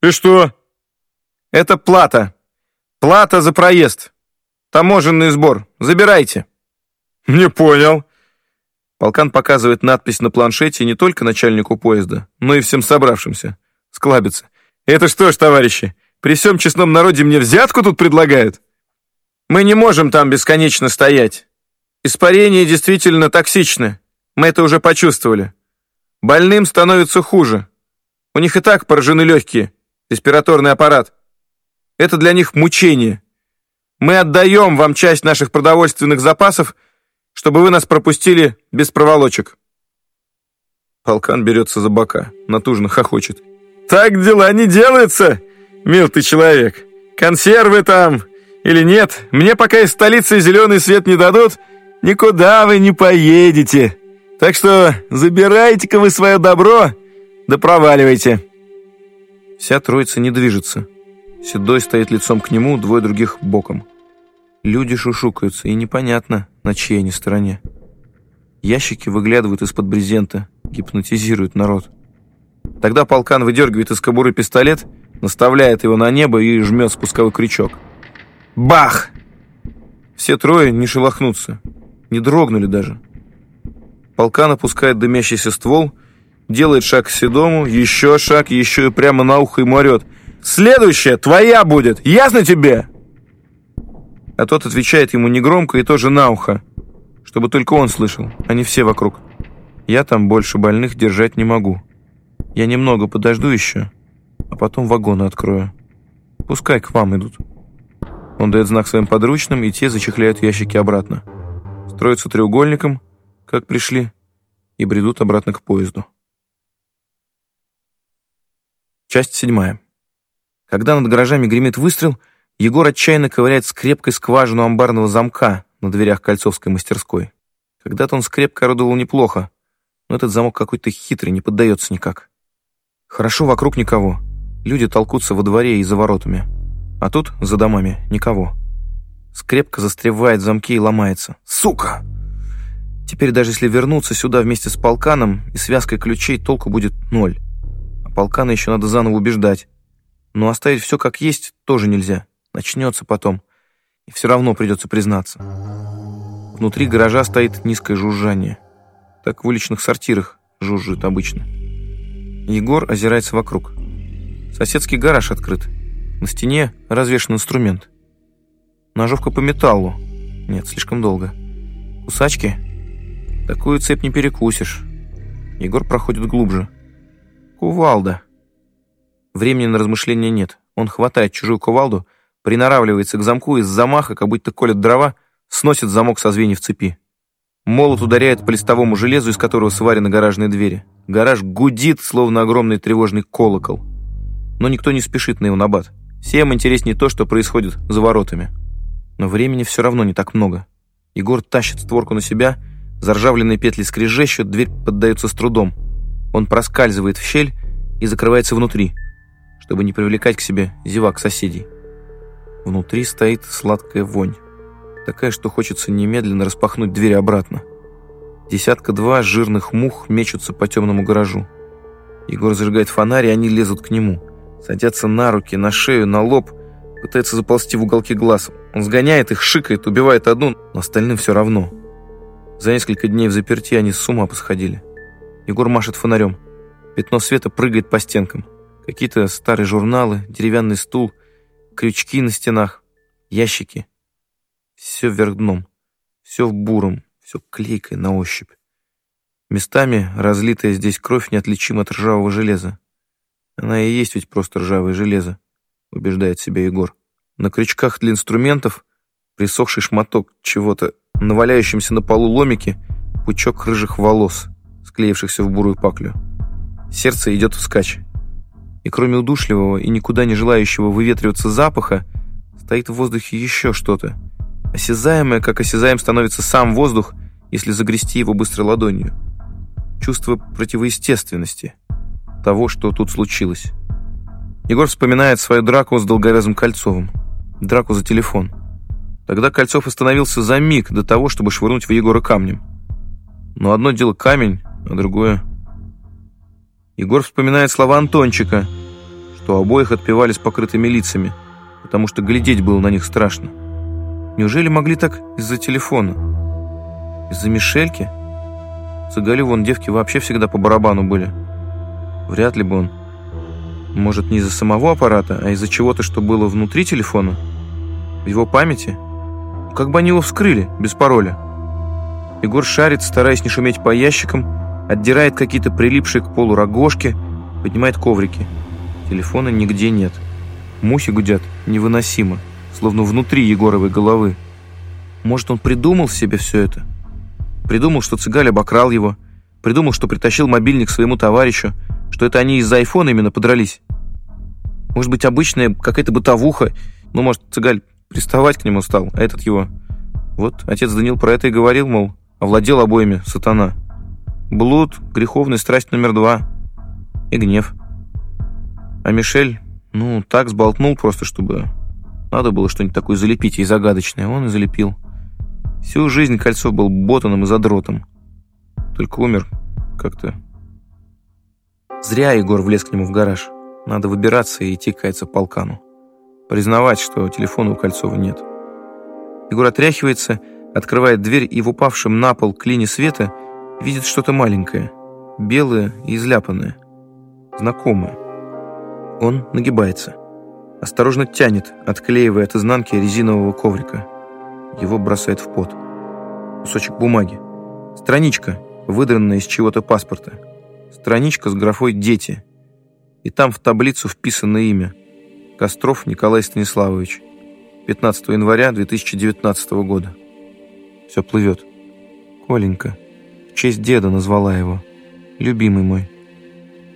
И что? Это плата. Плата за проезд. Таможенный сбор. Забирайте. Не понял. Полкан показывает надпись на планшете не только начальнику поезда, но и всем собравшимся. Склабится. Это что ж, товарищи, при всем честном народе мне взятку тут предлагают? Мы не можем там бесконечно стоять. Испарения действительно токсичны. Мы это уже почувствовали. Больным становится хуже. У них и так поражены легкие, респираторный аппарат. Это для них мучение. Мы отдаем вам часть наших продовольственных запасов, чтобы вы нас пропустили без проволочек. Полкан берется за бока, натужно хохочет. Так дела не делаются, мил ты человек. Консервы там или нет, мне пока из столицы зеленый свет не дадут, никуда вы не поедете. Так что забирайте-ка вы свое добро, да проваливайте. Вся троица не движется. Седой стоит лицом к нему, двое других боком. Люди шушукаются, и непонятно, на чьей они стороне. Ящики выглядывают из-под брезента, гипнотизируют народ. Тогда полкан выдергивает из кобуры пистолет, наставляет его на небо и жмет спусковой крючок. Бах! Все трое не шелохнутся, не дрогнули даже. Полкан опускает дымящийся ствол, делает шаг к Седому, еще шаг, еще и прямо на ухо ему орет — Следующая твоя будет, ясно тебе?» А тот отвечает ему негромко и тоже на ухо, чтобы только он слышал, а не все вокруг. «Я там больше больных держать не могу. Я немного подожду еще, а потом вагоны открою. Пускай к вам идут». Он дает знак своим подручным, и те зачехляют ящики обратно. Строятся треугольником, как пришли, и бредут обратно к поезду. Часть седьмая. Когда над гаражами гремит выстрел, Егор отчаянно ковыряет скрепкой скважину амбарного замка на дверях Кольцовской мастерской. Когда-то он скрепкой орудовал неплохо, но этот замок какой-то хитрый, не поддается никак. Хорошо, вокруг никого. Люди толкутся во дворе и за воротами. А тут, за домами, никого. Скрепка застревает в замке и ломается. Сука! Теперь даже если вернуться сюда вместе с полканом и связкой ключей, толку будет ноль. А полкана еще надо заново убеждать. Но оставить все как есть тоже нельзя. Начнется потом. И все равно придется признаться. Внутри гаража стоит низкое жужжание. Так в уличных сортирах жужжит обычно. Егор озирается вокруг. Соседский гараж открыт. На стене развешен инструмент. Ножовка по металлу. Нет, слишком долго. Кусачки? Такую цепь не перекусишь. Егор проходит глубже. Кувалда. Времени на размышления нет. Он хватает чужую кувалду, приноравливается к замку и с замаха, как будто колет дрова, сносит замок со звеньев цепи. Молот ударяет по листовому железу, из которого сварены гаражные двери. Гараж гудит, словно огромный тревожный колокол. Но никто не спешит на его набат. Всем интереснее то, что происходит за воротами. Но времени все равно не так много. Егор тащит створку на себя, заржавленные петли скрежещут, дверь поддается с трудом. Он проскальзывает в щель и закрывается внутри – чтобы не привлекать к себе зевак соседей. Внутри стоит сладкая вонь. Такая, что хочется немедленно распахнуть дверь обратно. Десятка-два жирных мух мечутся по темному гаражу. Егор зажигает фонарь, и они лезут к нему. Садятся на руки, на шею, на лоб, пытаются заползти в уголки глаз. Он сгоняет их, шикает, убивает одну, но остальным все равно. За несколько дней в заперти они с ума посходили. Егор машет фонарем. Пятно света прыгает по стенкам. Какие-то старые журналы, деревянный стул, крючки на стенах, ящики. Все вверх дном, все в буром, все клейкое на ощупь. Местами разлитая здесь кровь неотличима от ржавого железа. Она и есть ведь просто ржавое железо, убеждает себя Егор. На крючках для инструментов присохший шматок чего-то, на валяющемся на полу ломике пучок рыжих волос, склеившихся в бурую паклю. Сердце идет вскачь и кроме удушливого и никуда не желающего выветриваться запаха, стоит в воздухе еще что-то. Осязаемое, как осязаем становится сам воздух, если загрести его быстрой ладонью. Чувство противоестественности того, что тут случилось. Егор вспоминает свою драку с долговязым Кольцовым. Драку за телефон. Тогда Кольцов остановился за миг до того, чтобы швырнуть в Егора камнем. Но одно дело камень, а другое... Егор вспоминает слова Антончика, что обоих отпевали с покрытыми лицами, потому что глядеть было на них страшно. Неужели могли так из-за телефона? Из-за Мишельки? Цыгали вон девки вообще всегда по барабану были. Вряд ли бы он. Может, не из-за самого аппарата, а из-за чего-то, что было внутри телефона? В его памяти? Как бы они его вскрыли, без пароля? Егор шарит, стараясь не шуметь по ящикам, отдирает какие-то прилипшие к полу рогожки, поднимает коврики. Телефона нигде нет. Мухи гудят невыносимо, словно внутри Егоровой головы. Может, он придумал себе все это? Придумал, что Цыгаль обокрал его, придумал, что притащил мобильник своему товарищу, что это они из-за айфона именно подрались. Может быть, обычная какая-то бытовуха, ну, может, Цыгаль приставать к нему стал, а этот его... Вот отец Данил про это и говорил, мол, овладел обоими сатана. Блуд, греховная страсть номер два. И гнев. А Мишель, ну, так сболтнул просто, чтобы... Надо было что-нибудь такое залепить и загадочное. Он и залепил. Всю жизнь Кольцов был ботаном и задротом. Только умер как-то... Зря Егор влез к нему в гараж. Надо выбираться и идти каяться полкану. Признавать, что телефона у Кольцова нет. Егор отряхивается, открывает дверь и в упавшем на пол клине света видит что-то маленькое, белое и изляпанное, знакомое. Он нагибается, осторожно тянет, отклеивая от изнанки резинового коврика. Его бросает в пот. Кусочек бумаги. Страничка, выдранная из чего-то паспорта. Страничка с графой «Дети». И там в таблицу вписано имя. Костров Николай Станиславович. 15 января 2019 года. Все плывет. Коленька честь деда назвала его. Любимый мой.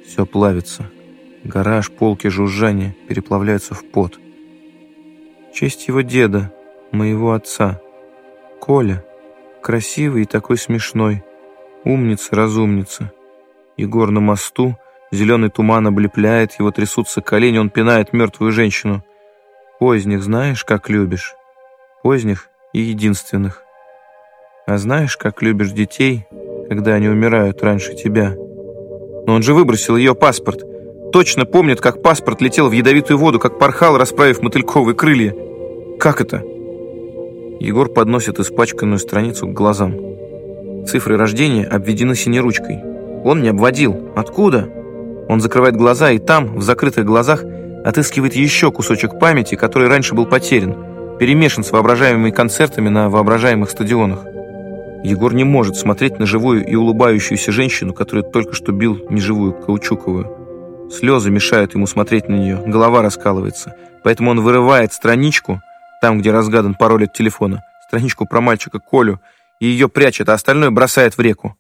Все плавится. Гараж, полки, жужжание переплавляются в пот. честь его деда, моего отца. Коля. Красивый и такой смешной. Умница, разумница. Егор на мосту. Зеленый туман облепляет, его трясутся колени, он пинает мертвую женщину. Поздних знаешь, как любишь? Поздних и единственных. А знаешь, как любишь детей, когда они умирают раньше тебя. Но он же выбросил ее паспорт. Точно помнит, как паспорт летел в ядовитую воду, как порхал, расправив мотыльковые крылья. Как это? Егор подносит испачканную страницу к глазам. Цифры рождения обведены синей ручкой. Он не обводил. Откуда? Он закрывает глаза, и там, в закрытых глазах, отыскивает еще кусочек памяти, который раньше был потерян, перемешан с воображаемыми концертами на воображаемых стадионах. Егор не может смотреть на живую и улыбающуюся женщину, которую только что бил неживую каучуковую. Слезы мешают ему смотреть на нее, голова раскалывается. Поэтому он вырывает страничку, там, где разгадан пароль от телефона, страничку про мальчика Колю, и ее прячет, а остальное бросает в реку.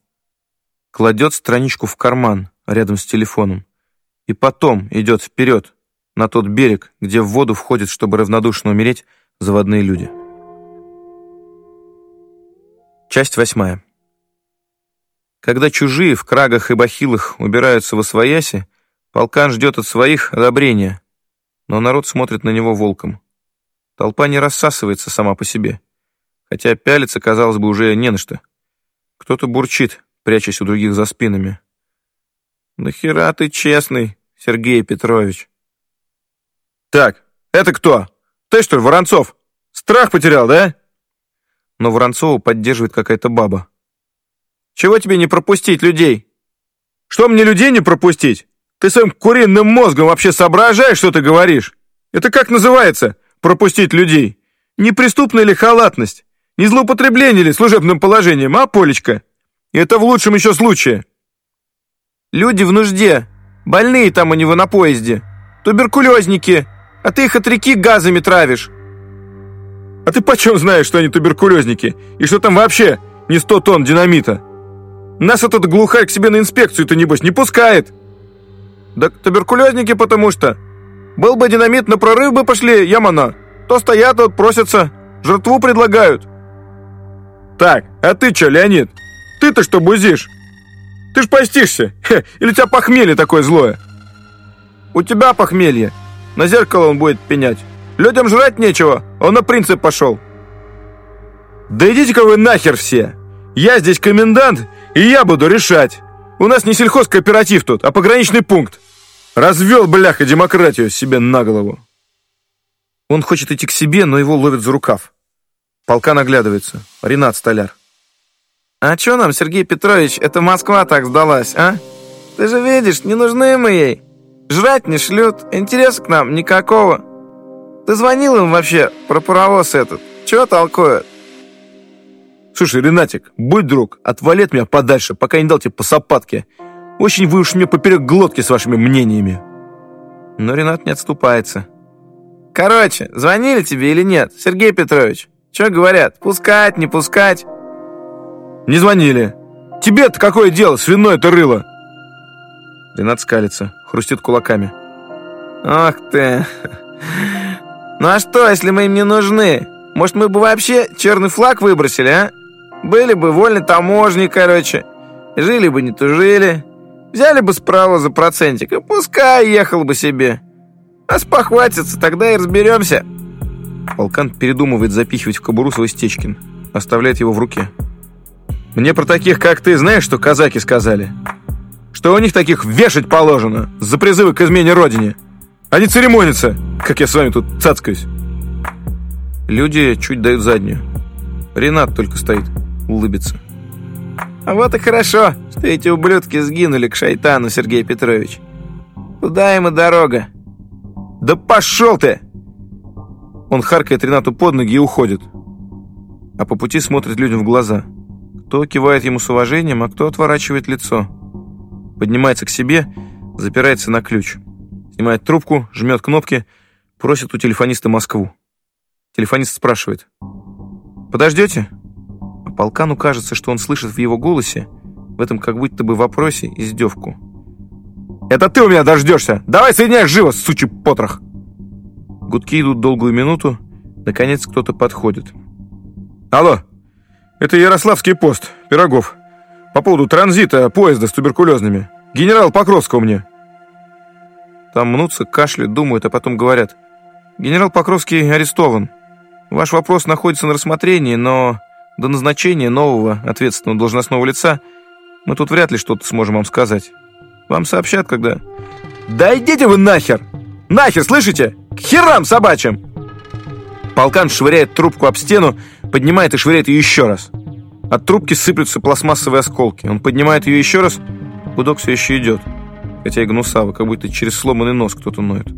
Кладет страничку в карман рядом с телефоном. И потом идет вперед, на тот берег, где в воду входят, чтобы равнодушно умереть, заводные люди. Часть восьмая. Когда чужие в крагах и бахилах убираются во свояси, полкан ждет от своих одобрения, но народ смотрит на него волком. Толпа не рассасывается сама по себе, хотя пялиться, казалось бы, уже не на что. Кто-то бурчит, прячась у других за спинами. «Нахера ты честный, Сергей Петрович?» «Так, это кто? Ты что Воронцов? Страх потерял, да?» Но Воронцова поддерживает какая-то баба. «Чего тебе не пропустить людей?» «Что мне людей не пропустить? Ты своим куриным мозгом вообще соображаешь, что ты говоришь? Это как называется, пропустить людей? Неприступная ли халатность? Не злоупотребление ли служебным положением, а, Полечка? И это в лучшем еще случае». «Люди в нужде. Больные там у него на поезде. Туберкулезники. А ты их от реки газами травишь. А ты почем знаешь, что они туберкулезники? И что там вообще не сто тонн динамита? Нас этот глухарь к себе на инспекцию-то, небось, не пускает. Да туберкулезники потому что. Был бы динамит, на прорыв бы пошли, Ямана. То стоят, вот просятся, жертву предлагают. Так, а ты что, Леонид? Ты-то что бузишь? Ты ж постишься. Хе, или тебя похмелье такое злое? У тебя похмелье. На зеркало он будет пенять. Людям жрать нечего, он на принцип пошел. Да идите-ка вы нахер все. Я здесь комендант, и я буду решать. У нас не сельхозкооператив тут, а пограничный пункт. Развел, бляха, демократию себе на голову. Он хочет идти к себе, но его ловят за рукав. Полка наглядывается. Ренат Столяр. «А чё нам, Сергей Петрович, эта Москва так сдалась, а? Ты же видишь, не нужны мы ей. Жрать не шлют, интереса к нам никакого. Ты звонил им вообще про паровоз этот? Чего толкуют?» Слушай, Ренатик, будь друг, отвали от меня подальше, пока не дал тебе по сапатке. Очень вы уж мне поперек глотки с вашими мнениями. Но Ренат не отступается. Короче, звонили тебе или нет, Сергей Петрович? Что говорят, пускать, не пускать? Не звонили. Тебе-то какое дело, свиное ты рыло? Ренат скалится, хрустит кулаками. Ах ты. Ну а что, если мы им не нужны? Может, мы бы вообще черный флаг выбросили, а? Были бы вольны таможни, короче. Жили бы, не тужили. Взяли бы справа за процентик, и пускай ехал бы себе. А спохватится, тогда и разберемся. Полкан передумывает запихивать в кобуру свой Стечкин. Оставляет его в руке. Мне про таких, как ты, знаешь, что казаки сказали? Что у них таких вешать положено за призывы к измене родине. Они церемонятся, как я с вами тут цацкаюсь. Люди чуть дают заднюю. Ренат только стоит, улыбится. А вот и хорошо, что эти ублюдки сгинули к шайтану, Сергей Петрович. Куда им и дорога? Да пошел ты! Он харкает Ренату под ноги и уходит. А по пути смотрит людям в глаза. Кто кивает ему с уважением, а кто отворачивает лицо. Поднимается к себе, запирается на ключ. Снимает трубку, жмет кнопки, просит у телефониста Москву. Телефонист спрашивает. «Подождете?» А полкану кажется, что он слышит в его голосе, в этом как будто бы вопросе, издевку. «Это ты у меня дождешься! Давай соединяй живо, сучий потрох!» Гудки идут долгую минуту. Наконец кто-то подходит. «Алло, это Ярославский пост, Пирогов. По поводу транзита поезда с туберкулезными. Генерал Покровского мне». Там мнутся, кашляют, думают, а потом говорят. «Генерал Покровский арестован. Ваш вопрос находится на рассмотрении, но до назначения нового ответственного должностного лица мы тут вряд ли что-то сможем вам сказать. Вам сообщат, когда...» «Да идите вы нахер! Нахер, слышите? К херам собачьим!» Полкан швыряет трубку об стену, поднимает и швыряет ее еще раз. От трубки сыплются пластмассовые осколки. Он поднимает ее еще раз, гудок все еще идет. Хотя и гнусаво, как будто через сломанный нос кто-то ноет.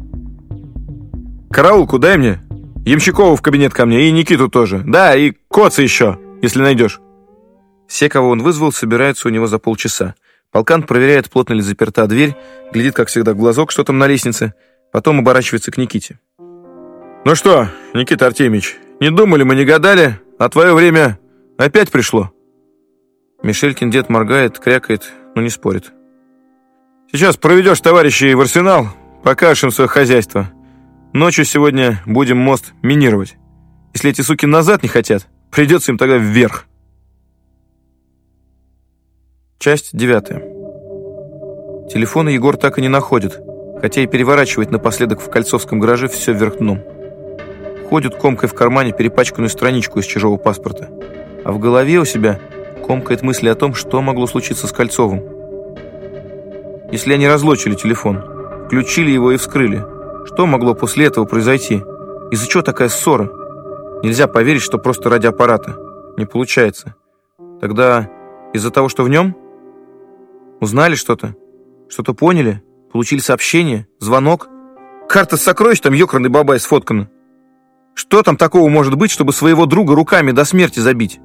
«Караулку дай мне!» Ямщикову в кабинет ко мне, и Никиту тоже. Да, и Коца еще, если найдешь. Все, кого он вызвал, собираются у него за полчаса. Полкан проверяет, плотно ли заперта дверь, глядит, как всегда, в глазок, что там на лестнице, потом оборачивается к Никите. «Ну что, Никита Артемьевич, не думали мы, не гадали, а твое время опять пришло?» Мишелькин дед моргает, крякает, но не спорит. «Сейчас проведешь товарищей в арсенал, покажешь им свое хозяйство. Ночью сегодня будем мост минировать. Если эти суки назад не хотят, придется им тогда вверх. Часть девятая. Телефона Егор так и не находит, хотя и переворачивает напоследок в Кольцовском гараже все вверх дном. Ходит комкой в кармане перепачканную страничку из чужого паспорта, а в голове у себя комкает мысли о том, что могло случиться с Кольцовым. Если они разлочили телефон, включили его и вскрыли – что могло после этого произойти? Из-за чего такая ссора? Нельзя поверить, что просто ради аппарата. Не получается. Тогда из-за того, что в нем? Узнали что-то? Что-то поняли? Получили сообщение? Звонок? Карта сокровищ там ёкарный бабай сфоткана. Что там такого может быть, чтобы своего друга руками до смерти забить?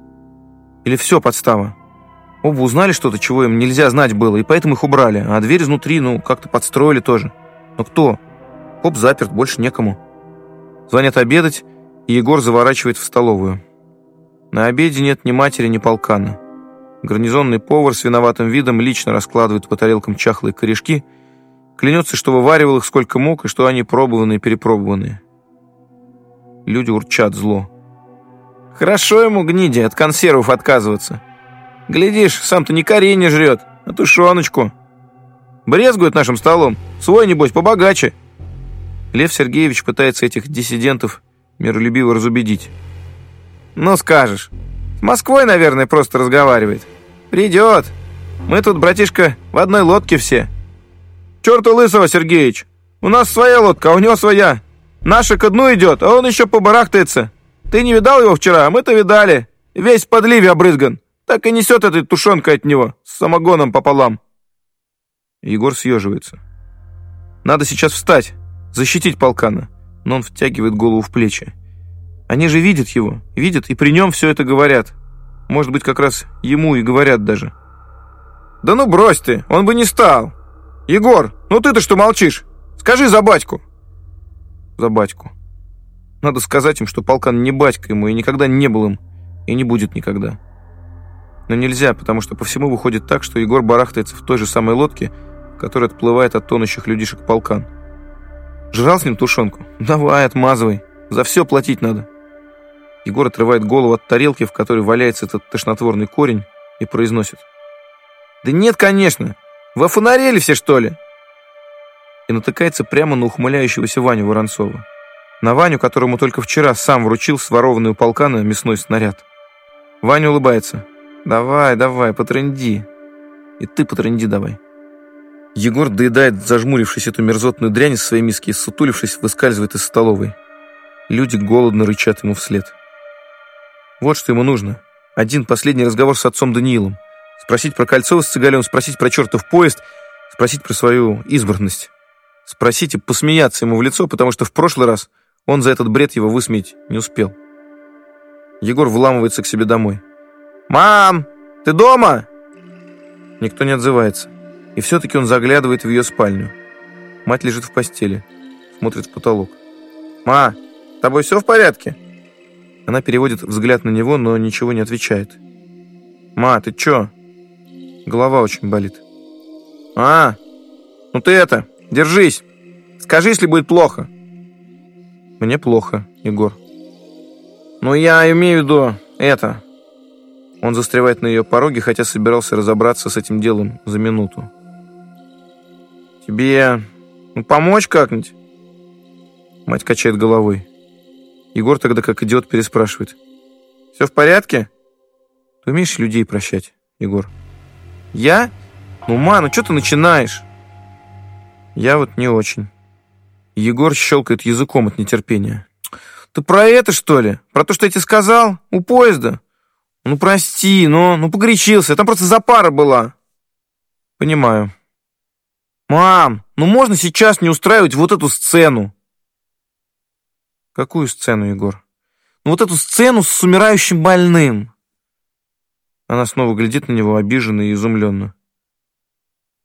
Или все подстава? Оба узнали что-то, чего им нельзя знать было, и поэтому их убрали, а дверь изнутри, ну, как-то подстроили тоже. Но кто? Поп заперт, больше некому. Звонят обедать, и Егор заворачивает в столовую. На обеде нет ни матери, ни полкана. Гарнизонный повар с виноватым видом лично раскладывает по тарелкам чахлые корешки, клянется, что вываривал их сколько мог, и что они пробованные и перепробованные. Люди урчат зло. Хорошо ему, гниде, от консервов отказываться. Глядишь, сам-то не кори не жрет, а тушеночку. Брезгует нашим столом. Свой, небось, побогаче. Лев Сергеевич пытается этих диссидентов миролюбиво разубедить. «Ну, скажешь. С Москвой, наверное, просто разговаривает. Придет. Мы тут, братишка, в одной лодке все. Черту лысого, Сергеич! У нас своя лодка, а у него своя. Наша к дну идет, а он еще побарахтается. Ты не видал его вчера, а мы-то видали. Весь в подливе обрызган. Так и несет этой тушенкой от него, с самогоном пополам. Егор съеживается. Надо сейчас встать, защитить полкана. Но он втягивает голову в плечи. Они же видят его, видят, и при нем все это говорят. Может быть, как раз ему и говорят даже. Да ну брось ты, он бы не стал. Егор, ну ты-то что молчишь? Скажи за батьку. За батьку. Надо сказать им, что полкан не батька ему и никогда не был им, и не будет никогда. Но нельзя, потому что по всему выходит так, что Егор барахтается в той же самой лодке, которая отплывает от тонущих людишек полкан. Жрал с ним тушенку? Давай, отмазывай. За все платить надо. Егор отрывает голову от тарелки, в которой валяется этот тошнотворный корень, и произносит. «Да нет, конечно. Вы офонарели все, что ли?» И натыкается прямо на ухмыляющегося Ваню Воронцова. На Ваню, которому только вчера сам вручил сворованный у полкана мясной снаряд. Ваня улыбается. «Давай, давай, потренди. И ты потренди давай». Егор доедает, зажмурившись эту мерзотную дрянь из своей миски, сутулившись, выскальзывает из столовой. Люди голодно рычат ему вслед. Вот что ему нужно. Один последний разговор с отцом Даниилом. Спросить про Кольцова с Цыгалем, спросить про чертов поезд, спросить про свою избранность. Спросить и посмеяться ему в лицо, потому что в прошлый раз он за этот бред его высмеять не успел. Егор вламывается к себе домой. «Мам, ты дома?» Никто не отзывается. И все-таки он заглядывает в ее спальню. Мать лежит в постели, смотрит в потолок. «Ма, с тобой все в порядке?» Она переводит взгляд на него, но ничего не отвечает. «Ма, ты чё?» Голова очень болит. «А, ну ты это, держись. Скажи, если будет плохо». «Мне плохо, Егор». «Ну, я имею в виду это». Он застревает на ее пороге, хотя собирался разобраться с этим делом за минуту. «Тебе ну, помочь как-нибудь?» Мать качает головой. Егор тогда как идиот переспрашивает. «Все в порядке?» Ты умеешь людей прощать, Егор? Я? Ну, ма, ну что ты начинаешь? Я вот не очень. Егор щелкает языком от нетерпения. Ты про это, что ли? Про то, что я тебе сказал? У поезда? Ну, прости, но ну погорячился. Там просто запара была. Понимаю. Мам, ну можно сейчас не устраивать вот эту сцену? Какую сцену, Егор? Ну вот эту сцену с умирающим больным. Она снова глядит на него обиженно и изумленно.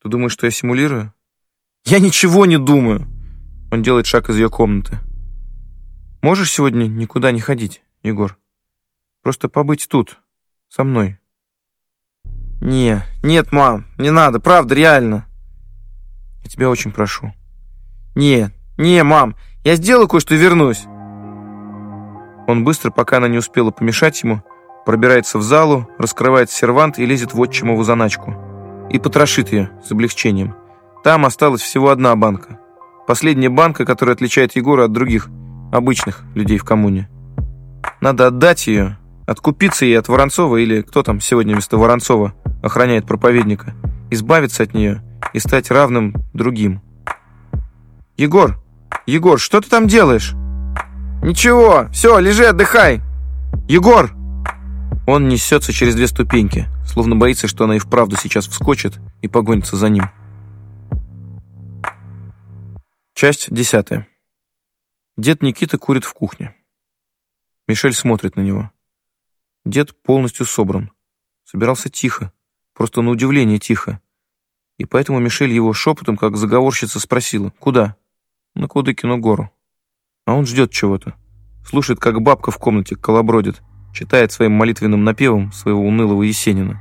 Ты думаешь, что я симулирую? Я ничего не думаю. Он делает шаг из ее комнаты. Можешь сегодня никуда не ходить, Егор? Просто побыть тут, со мной. Не, нет, мам, не надо, правда, реально. Я тебя очень прошу. Не, не, мам, я сделаю кое-что и вернусь. Он быстро, пока она не успела помешать ему, пробирается в залу, раскрывает сервант и лезет в отчимову заначку. И потрошит ее с облегчением. Там осталась всего одна банка. Последняя банка, которая отличает Егора от других, обычных людей в коммуне. Надо отдать ее, откупиться ей от Воронцова или кто там сегодня вместо Воронцова охраняет проповедника, избавиться от нее и стать равным другим. «Егор! Егор, что ты там делаешь?» «Ничего, все, лежи, отдыхай!» «Егор!» Он несется через две ступеньки, словно боится, что она и вправду сейчас вскочит и погонится за ним. Часть десятая. Дед Никита курит в кухне. Мишель смотрит на него. Дед полностью собран. Собирался тихо, просто на удивление тихо. И поэтому Мишель его шепотом, как заговорщица, спросила, куда? На Кудыкину гору. А он ждет чего-то. Слушает, как бабка в комнате колобродит, читает своим молитвенным напевом своего унылого Есенина.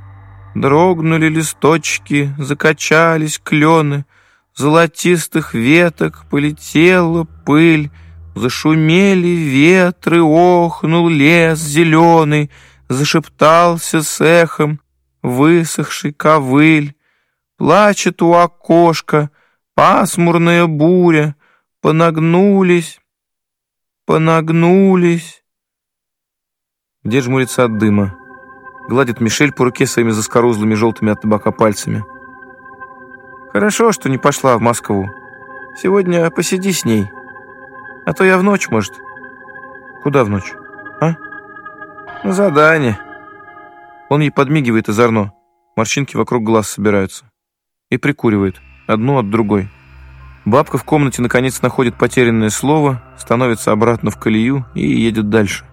Дрогнули листочки, закачались клены, Золотистых веток полетела пыль, Зашумели ветры, охнул лес зеленый, Зашептался с эхом высохший ковыль. Плачет у окошка пасмурная буря, Понагнулись, понагнулись. Где жмурится от дыма? Гладит Мишель по руке своими заскорузлыми желтыми от табака пальцами. Хорошо, что не пошла в Москву. Сегодня посиди с ней. А то я в ночь, может. Куда в ночь? Задание. Он ей подмигивает озорно. Морщинки вокруг глаз собираются. И прикуривает. Одну от другой. Бабка в комнате наконец находит потерянное слово, становится обратно в колею и едет дальше.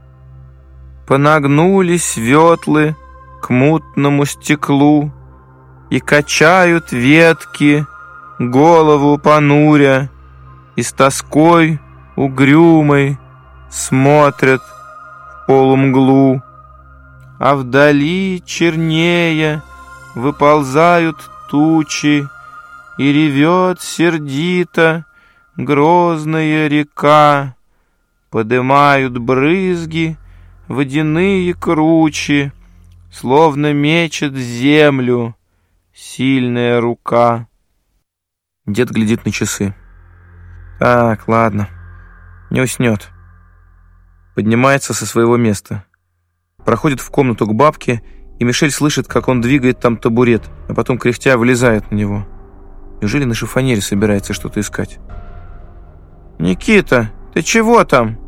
Понагнулись ветлы к мутному стеклу и качают ветки, голову понуря, и с тоской угрюмой смотрят полумглу, а вдали чернее выползают тучи, и ревет сердито грозная река. Подымают брызги водяные кручи, Словно мечет землю сильная рука. Дед глядит на часы. Так, ладно, не уснет. Поднимается со своего места. Проходит в комнату к бабке, и Мишель слышит, как он двигает там табурет, а потом кряхтя вылезает на него. Неужели на шифонере собирается что-то искать? «Никита, ты чего там?»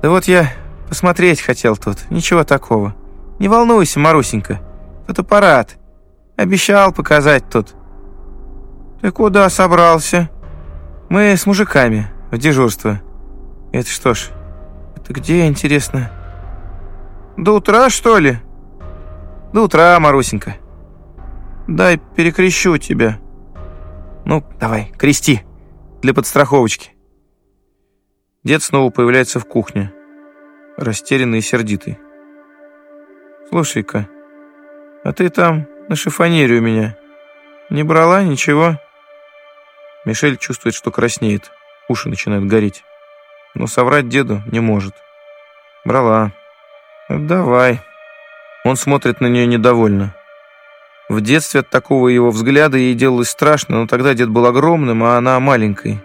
«Да вот я посмотреть хотел тут. Ничего такого. Не волнуйся, Марусенька. Фотоаппарат. Обещал показать тут». «Ты куда собрался?» «Мы с мужиками в дежурство». «Это что ж, это где, интересно?» «До утра, что ли?» «До утра, Марусенька». «Дай перекрещу тебя». Ну, давай, крести. Для подстраховочки. Дед снова появляется в кухне. Растерянный и сердитый. Слушай-ка, а ты там на шифонере у меня не брала ничего? Мишель чувствует, что краснеет. Уши начинают гореть. Но соврать деду не может. Брала. Давай. Он смотрит на нее недовольно. В детстве от такого его взгляда ей делалось страшно, но тогда дед был огромным, а она маленькой.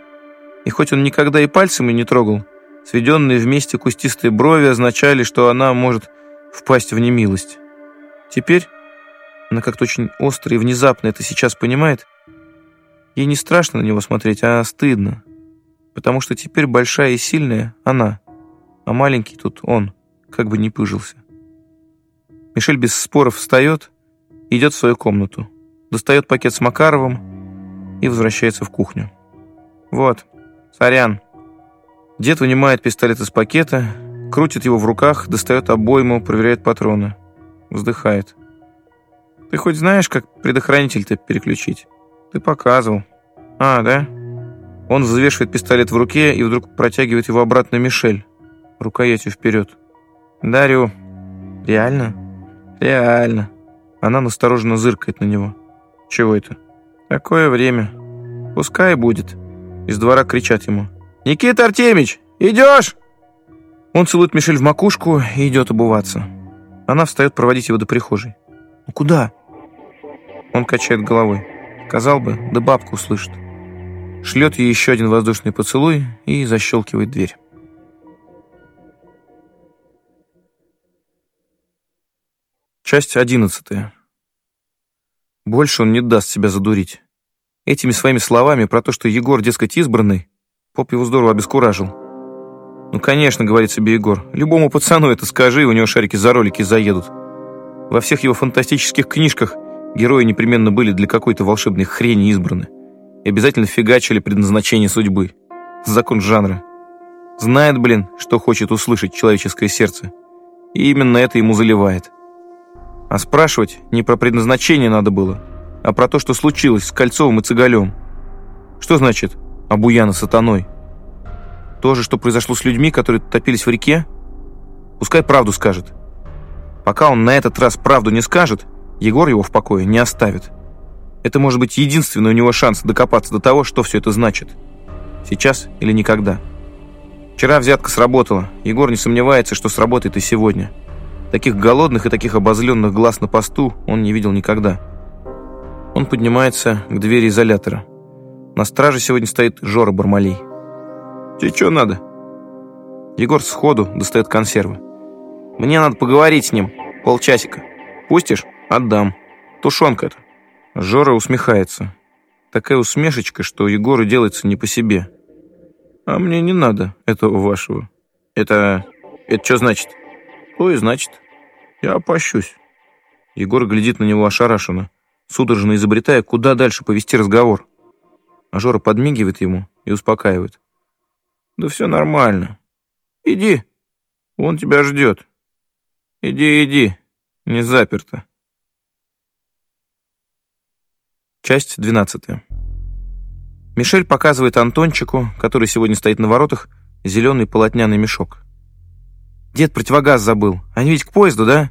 И хоть он никогда и пальцем ее не трогал, сведенные вместе кустистые брови означали, что она может впасть в немилость. Теперь она как-то очень остро и внезапно это сейчас понимает. Ей не страшно на него смотреть, а стыдно. Потому что теперь большая и сильная она, а маленький тут он, как бы не пыжился. Мишель без споров встает, идет в свою комнату, достает пакет с Макаровым и возвращается в кухню. «Вот, сорян». Дед вынимает пистолет из пакета, крутит его в руках, достает обойму, проверяет патроны. Вздыхает. «Ты хоть знаешь, как предохранитель-то переключить? Ты показывал». «А, да?» Он взвешивает пистолет в руке и вдруг протягивает его обратно Мишель, рукоятью вперед. «Дарю». «Реально?» «Реально». Она настороженно зыркает на него. «Чего это?» «Такое время. Пускай будет». Из двора кричат ему. «Никита Артемич, идешь?» Он целует Мишель в макушку и идет обуваться. Она встает проводить его до прихожей. «Ну куда?» Он качает головой. Сказал бы, да бабка услышит. Шлет ей еще один воздушный поцелуй и защелкивает дверь. Часть одиннадцатая. Больше он не даст себя задурить. Этими своими словами про то, что Егор, дескать, избранный, поп его здорово обескуражил. «Ну, конечно», — говорит себе Егор, — «любому пацану это скажи, у него шарики за ролики заедут». Во всех его фантастических книжках герои непременно были для какой-то волшебной хрени избраны и обязательно фигачили предназначение судьбы. Закон жанра. Знает, блин, что хочет услышать человеческое сердце. И именно это ему заливает. А спрашивать не про предназначение надо было, а про то, что случилось с Кольцовым и Цыгалем. Что значит «обуяна сатаной»? То же, что произошло с людьми, которые топились в реке? Пускай правду скажет. Пока он на этот раз правду не скажет, Егор его в покое не оставит. Это может быть единственный у него шанс докопаться до того, что все это значит. Сейчас или никогда. Вчера взятка сработала. Егор не сомневается, что сработает и сегодня. Таких голодных и таких обозленных глаз на посту он не видел никогда. Он поднимается к двери изолятора. На страже сегодня стоит Жора Бармалей. «Тебе что надо?» Егор сходу достает консервы. «Мне надо поговорить с ним». Полчасика. Пустишь? Отдам. Тушенка-то». Жора усмехается. Такая усмешечка, что Егору делается не по себе. «А мне не надо этого вашего». «Это... это что значит?» «То и значит. Я опощусь». Егор глядит на него ошарашенно, судорожно изобретая, куда дальше повести разговор. А Жора подмигивает ему и успокаивает. «Да все нормально. Иди, он тебя ждет. Иди, иди, не заперто». Часть двенадцатая. Мишель показывает Антончику, который сегодня стоит на воротах, зеленый полотняный мешок. «Дед противогаз забыл. Они ведь к поезду, да?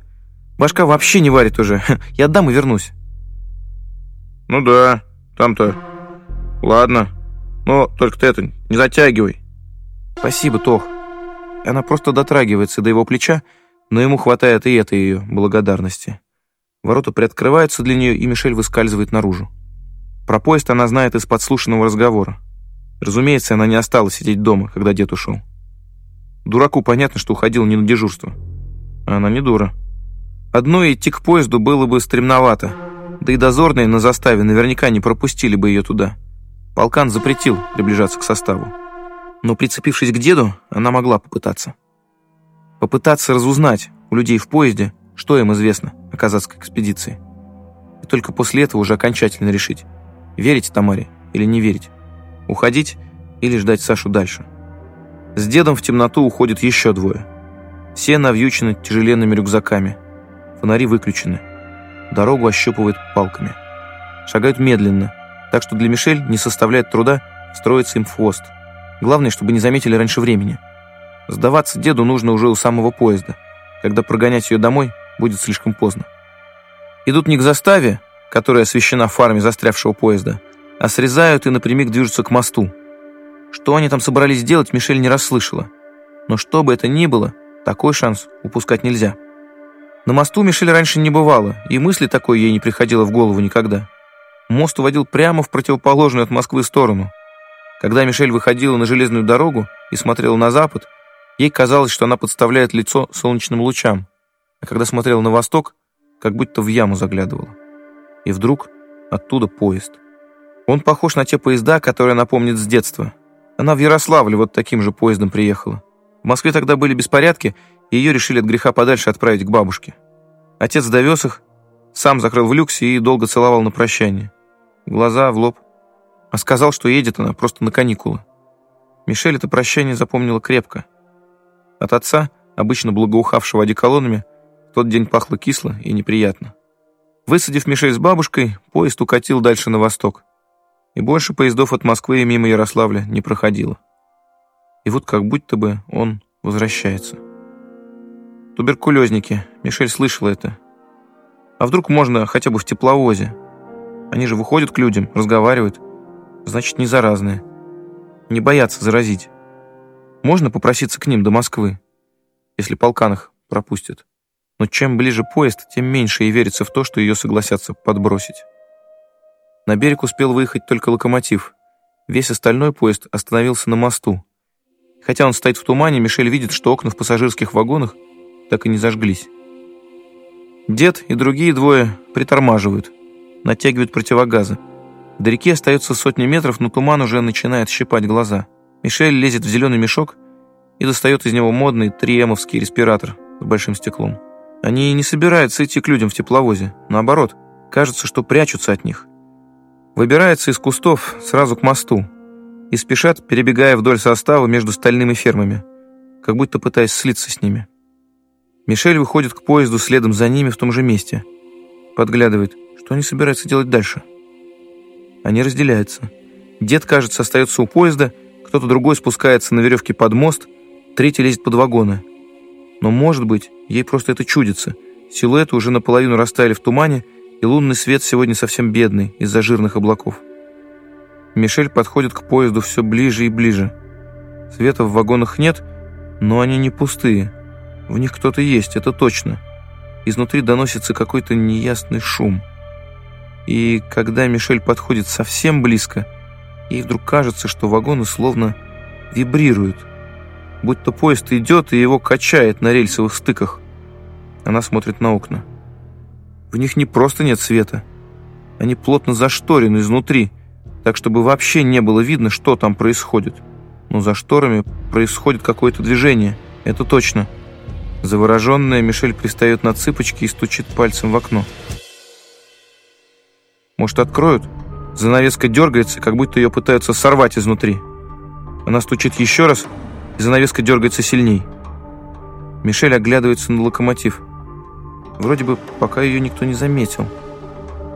Башка вообще не варит уже. Я отдам и вернусь». «Ну да, там-то... Ладно. Но только ты это, не затягивай». «Спасибо, Тох». Она просто дотрагивается до его плеча, но ему хватает и этой ее благодарности. Ворота приоткрываются для нее, и Мишель выскальзывает наружу. Про поезд она знает из подслушанного разговора. Разумеется, она не осталась сидеть дома, когда дед ушел. Дураку понятно, что уходил не на дежурство. А она не дура. Одной идти к поезду было бы стремновато, да и дозорные на заставе наверняка не пропустили бы ее туда. Полкан запретил приближаться к составу. Но прицепившись к деду, она могла попытаться. Попытаться разузнать у людей в поезде, что им известно о казацкой экспедиции. И только после этого уже окончательно решить, верить Тамаре или не верить, уходить или ждать Сашу дальше. С дедом в темноту уходят еще двое. Все навьючены тяжеленными рюкзаками. Фонари выключены. Дорогу ощупывают палками. Шагают медленно, так что для Мишель не составляет труда строиться им в хвост. Главное, чтобы не заметили раньше времени. Сдаваться деду нужно уже у самого поезда, когда прогонять ее домой будет слишком поздно. Идут не к заставе, которая освещена фарами застрявшего поезда, а срезают и напрямик движутся к мосту. Что они там собрались делать, Мишель не расслышала. Но что бы это ни было, такой шанс упускать нельзя. На мосту Мишель раньше не бывала, и мысли такой ей не приходило в голову никогда. Мост уводил прямо в противоположную от Москвы сторону. Когда Мишель выходила на железную дорогу и смотрела на запад, ей казалось, что она подставляет лицо солнечным лучам, а когда смотрела на восток, как будто в яму заглядывала. И вдруг оттуда поезд. Он похож на те поезда, которые она с детства. Она в Ярославле вот таким же поездом приехала. В Москве тогда были беспорядки, и ее решили от греха подальше отправить к бабушке. Отец довез их, сам закрыл в люксе и долго целовал на прощание. Глаза в лоб. А сказал, что едет она просто на каникулы. Мишель это прощание запомнила крепко. От отца, обычно благоухавшего одеколонами, тот день пахло кисло и неприятно. Высадив Мишель с бабушкой, поезд укатил дальше на восток. И больше поездов от Москвы и мимо Ярославля не проходило. И вот как будто бы он возвращается. Туберкулезники. Мишель слышала это. А вдруг можно хотя бы в тепловозе? Они же выходят к людям, разговаривают. Значит, не заразные. Не боятся заразить. Можно попроситься к ним до Москвы, если полкан их пропустят но чем ближе поезд, тем меньше ей верится в то, что ее согласятся подбросить. На берег успел выехать только локомотив. Весь остальной поезд остановился на мосту. Хотя он стоит в тумане, Мишель видит, что окна в пассажирских вагонах так и не зажглись. Дед и другие двое притормаживают, натягивают противогазы. До реки остается сотни метров, но туман уже начинает щипать глаза. Мишель лезет в зеленый мешок и достает из него модный триэмовский респиратор с большим стеклом. Они не собираются идти к людям в тепловозе. Наоборот, кажется, что прячутся от них. Выбираются из кустов сразу к мосту и спешат, перебегая вдоль состава между стальными фермами, как будто пытаясь слиться с ними. Мишель выходит к поезду следом за ними в том же месте. Подглядывает, что они собираются делать дальше. Они разделяются. Дед, кажется, остается у поезда, кто-то другой спускается на веревке под мост, третий лезет под вагоны. Но, может быть, ей просто это чудится. Силуэты уже наполовину растаяли в тумане, и лунный свет сегодня совсем бедный из-за жирных облаков. Мишель подходит к поезду все ближе и ближе. Света в вагонах нет, но они не пустые. В них кто-то есть, это точно. Изнутри доносится какой-то неясный шум. И когда Мишель подходит совсем близко, ей вдруг кажется, что вагоны словно вибрируют – будто поезд идет и его качает на рельсовых стыках. Она смотрит на окна. В них не просто нет света. Они плотно зашторены изнутри, так чтобы вообще не было видно, что там происходит. Но за шторами происходит какое-то движение, это точно. Завороженная Мишель пристает на цыпочки и стучит пальцем в окно. Может, откроют? Занавеска дергается, как будто ее пытаются сорвать изнутри. Она стучит еще раз, и занавеска дергается сильней. Мишель оглядывается на локомотив. Вроде бы пока ее никто не заметил.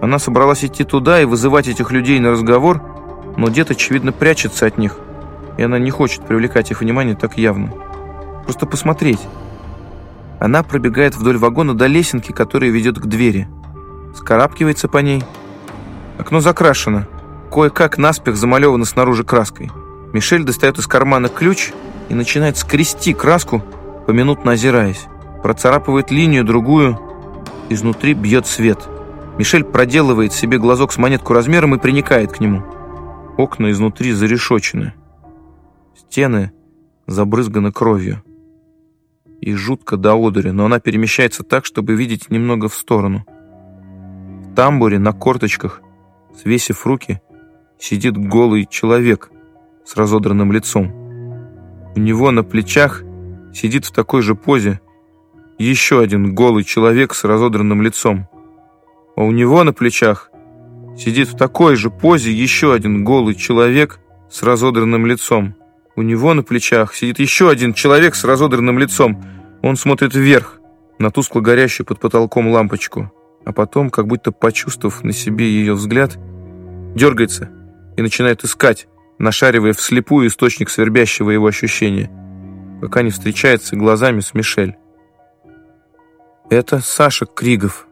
Она собралась идти туда и вызывать этих людей на разговор, но дед, очевидно, прячется от них, и она не хочет привлекать их внимание так явно. Просто посмотреть. Она пробегает вдоль вагона до лесенки, которая ведет к двери. Скарабкивается по ней. Окно закрашено. Кое-как наспех замалевано снаружи краской. Мишель достает из кармана ключ и начинает скрести краску, поминутно озираясь. Процарапывает линию, другую. Изнутри бьет свет. Мишель проделывает себе глазок с монетку размером и приникает к нему. Окна изнутри зарешочены. Стены забрызганы кровью и жутко до одури, но она перемещается так, чтобы видеть немного в сторону. В тамбуре на корточках, свесив руки, сидит голый человек с разодранным лицом. У него на плечах сидит в такой же позе еще один голый человек с разодранным лицом. А у него на плечах сидит в такой же позе еще один голый человек с разодранным лицом. У него на плечах сидит еще один человек с разодранным лицом. Он смотрит вверх, на тускло горящую под потолком лампочку, а потом, как будто почувствовав на себе ее взгляд, дергается и начинает искать, нашаривая вслепую источник свербящего его ощущения, пока не встречается глазами с Мишель. Это Саша Кригов.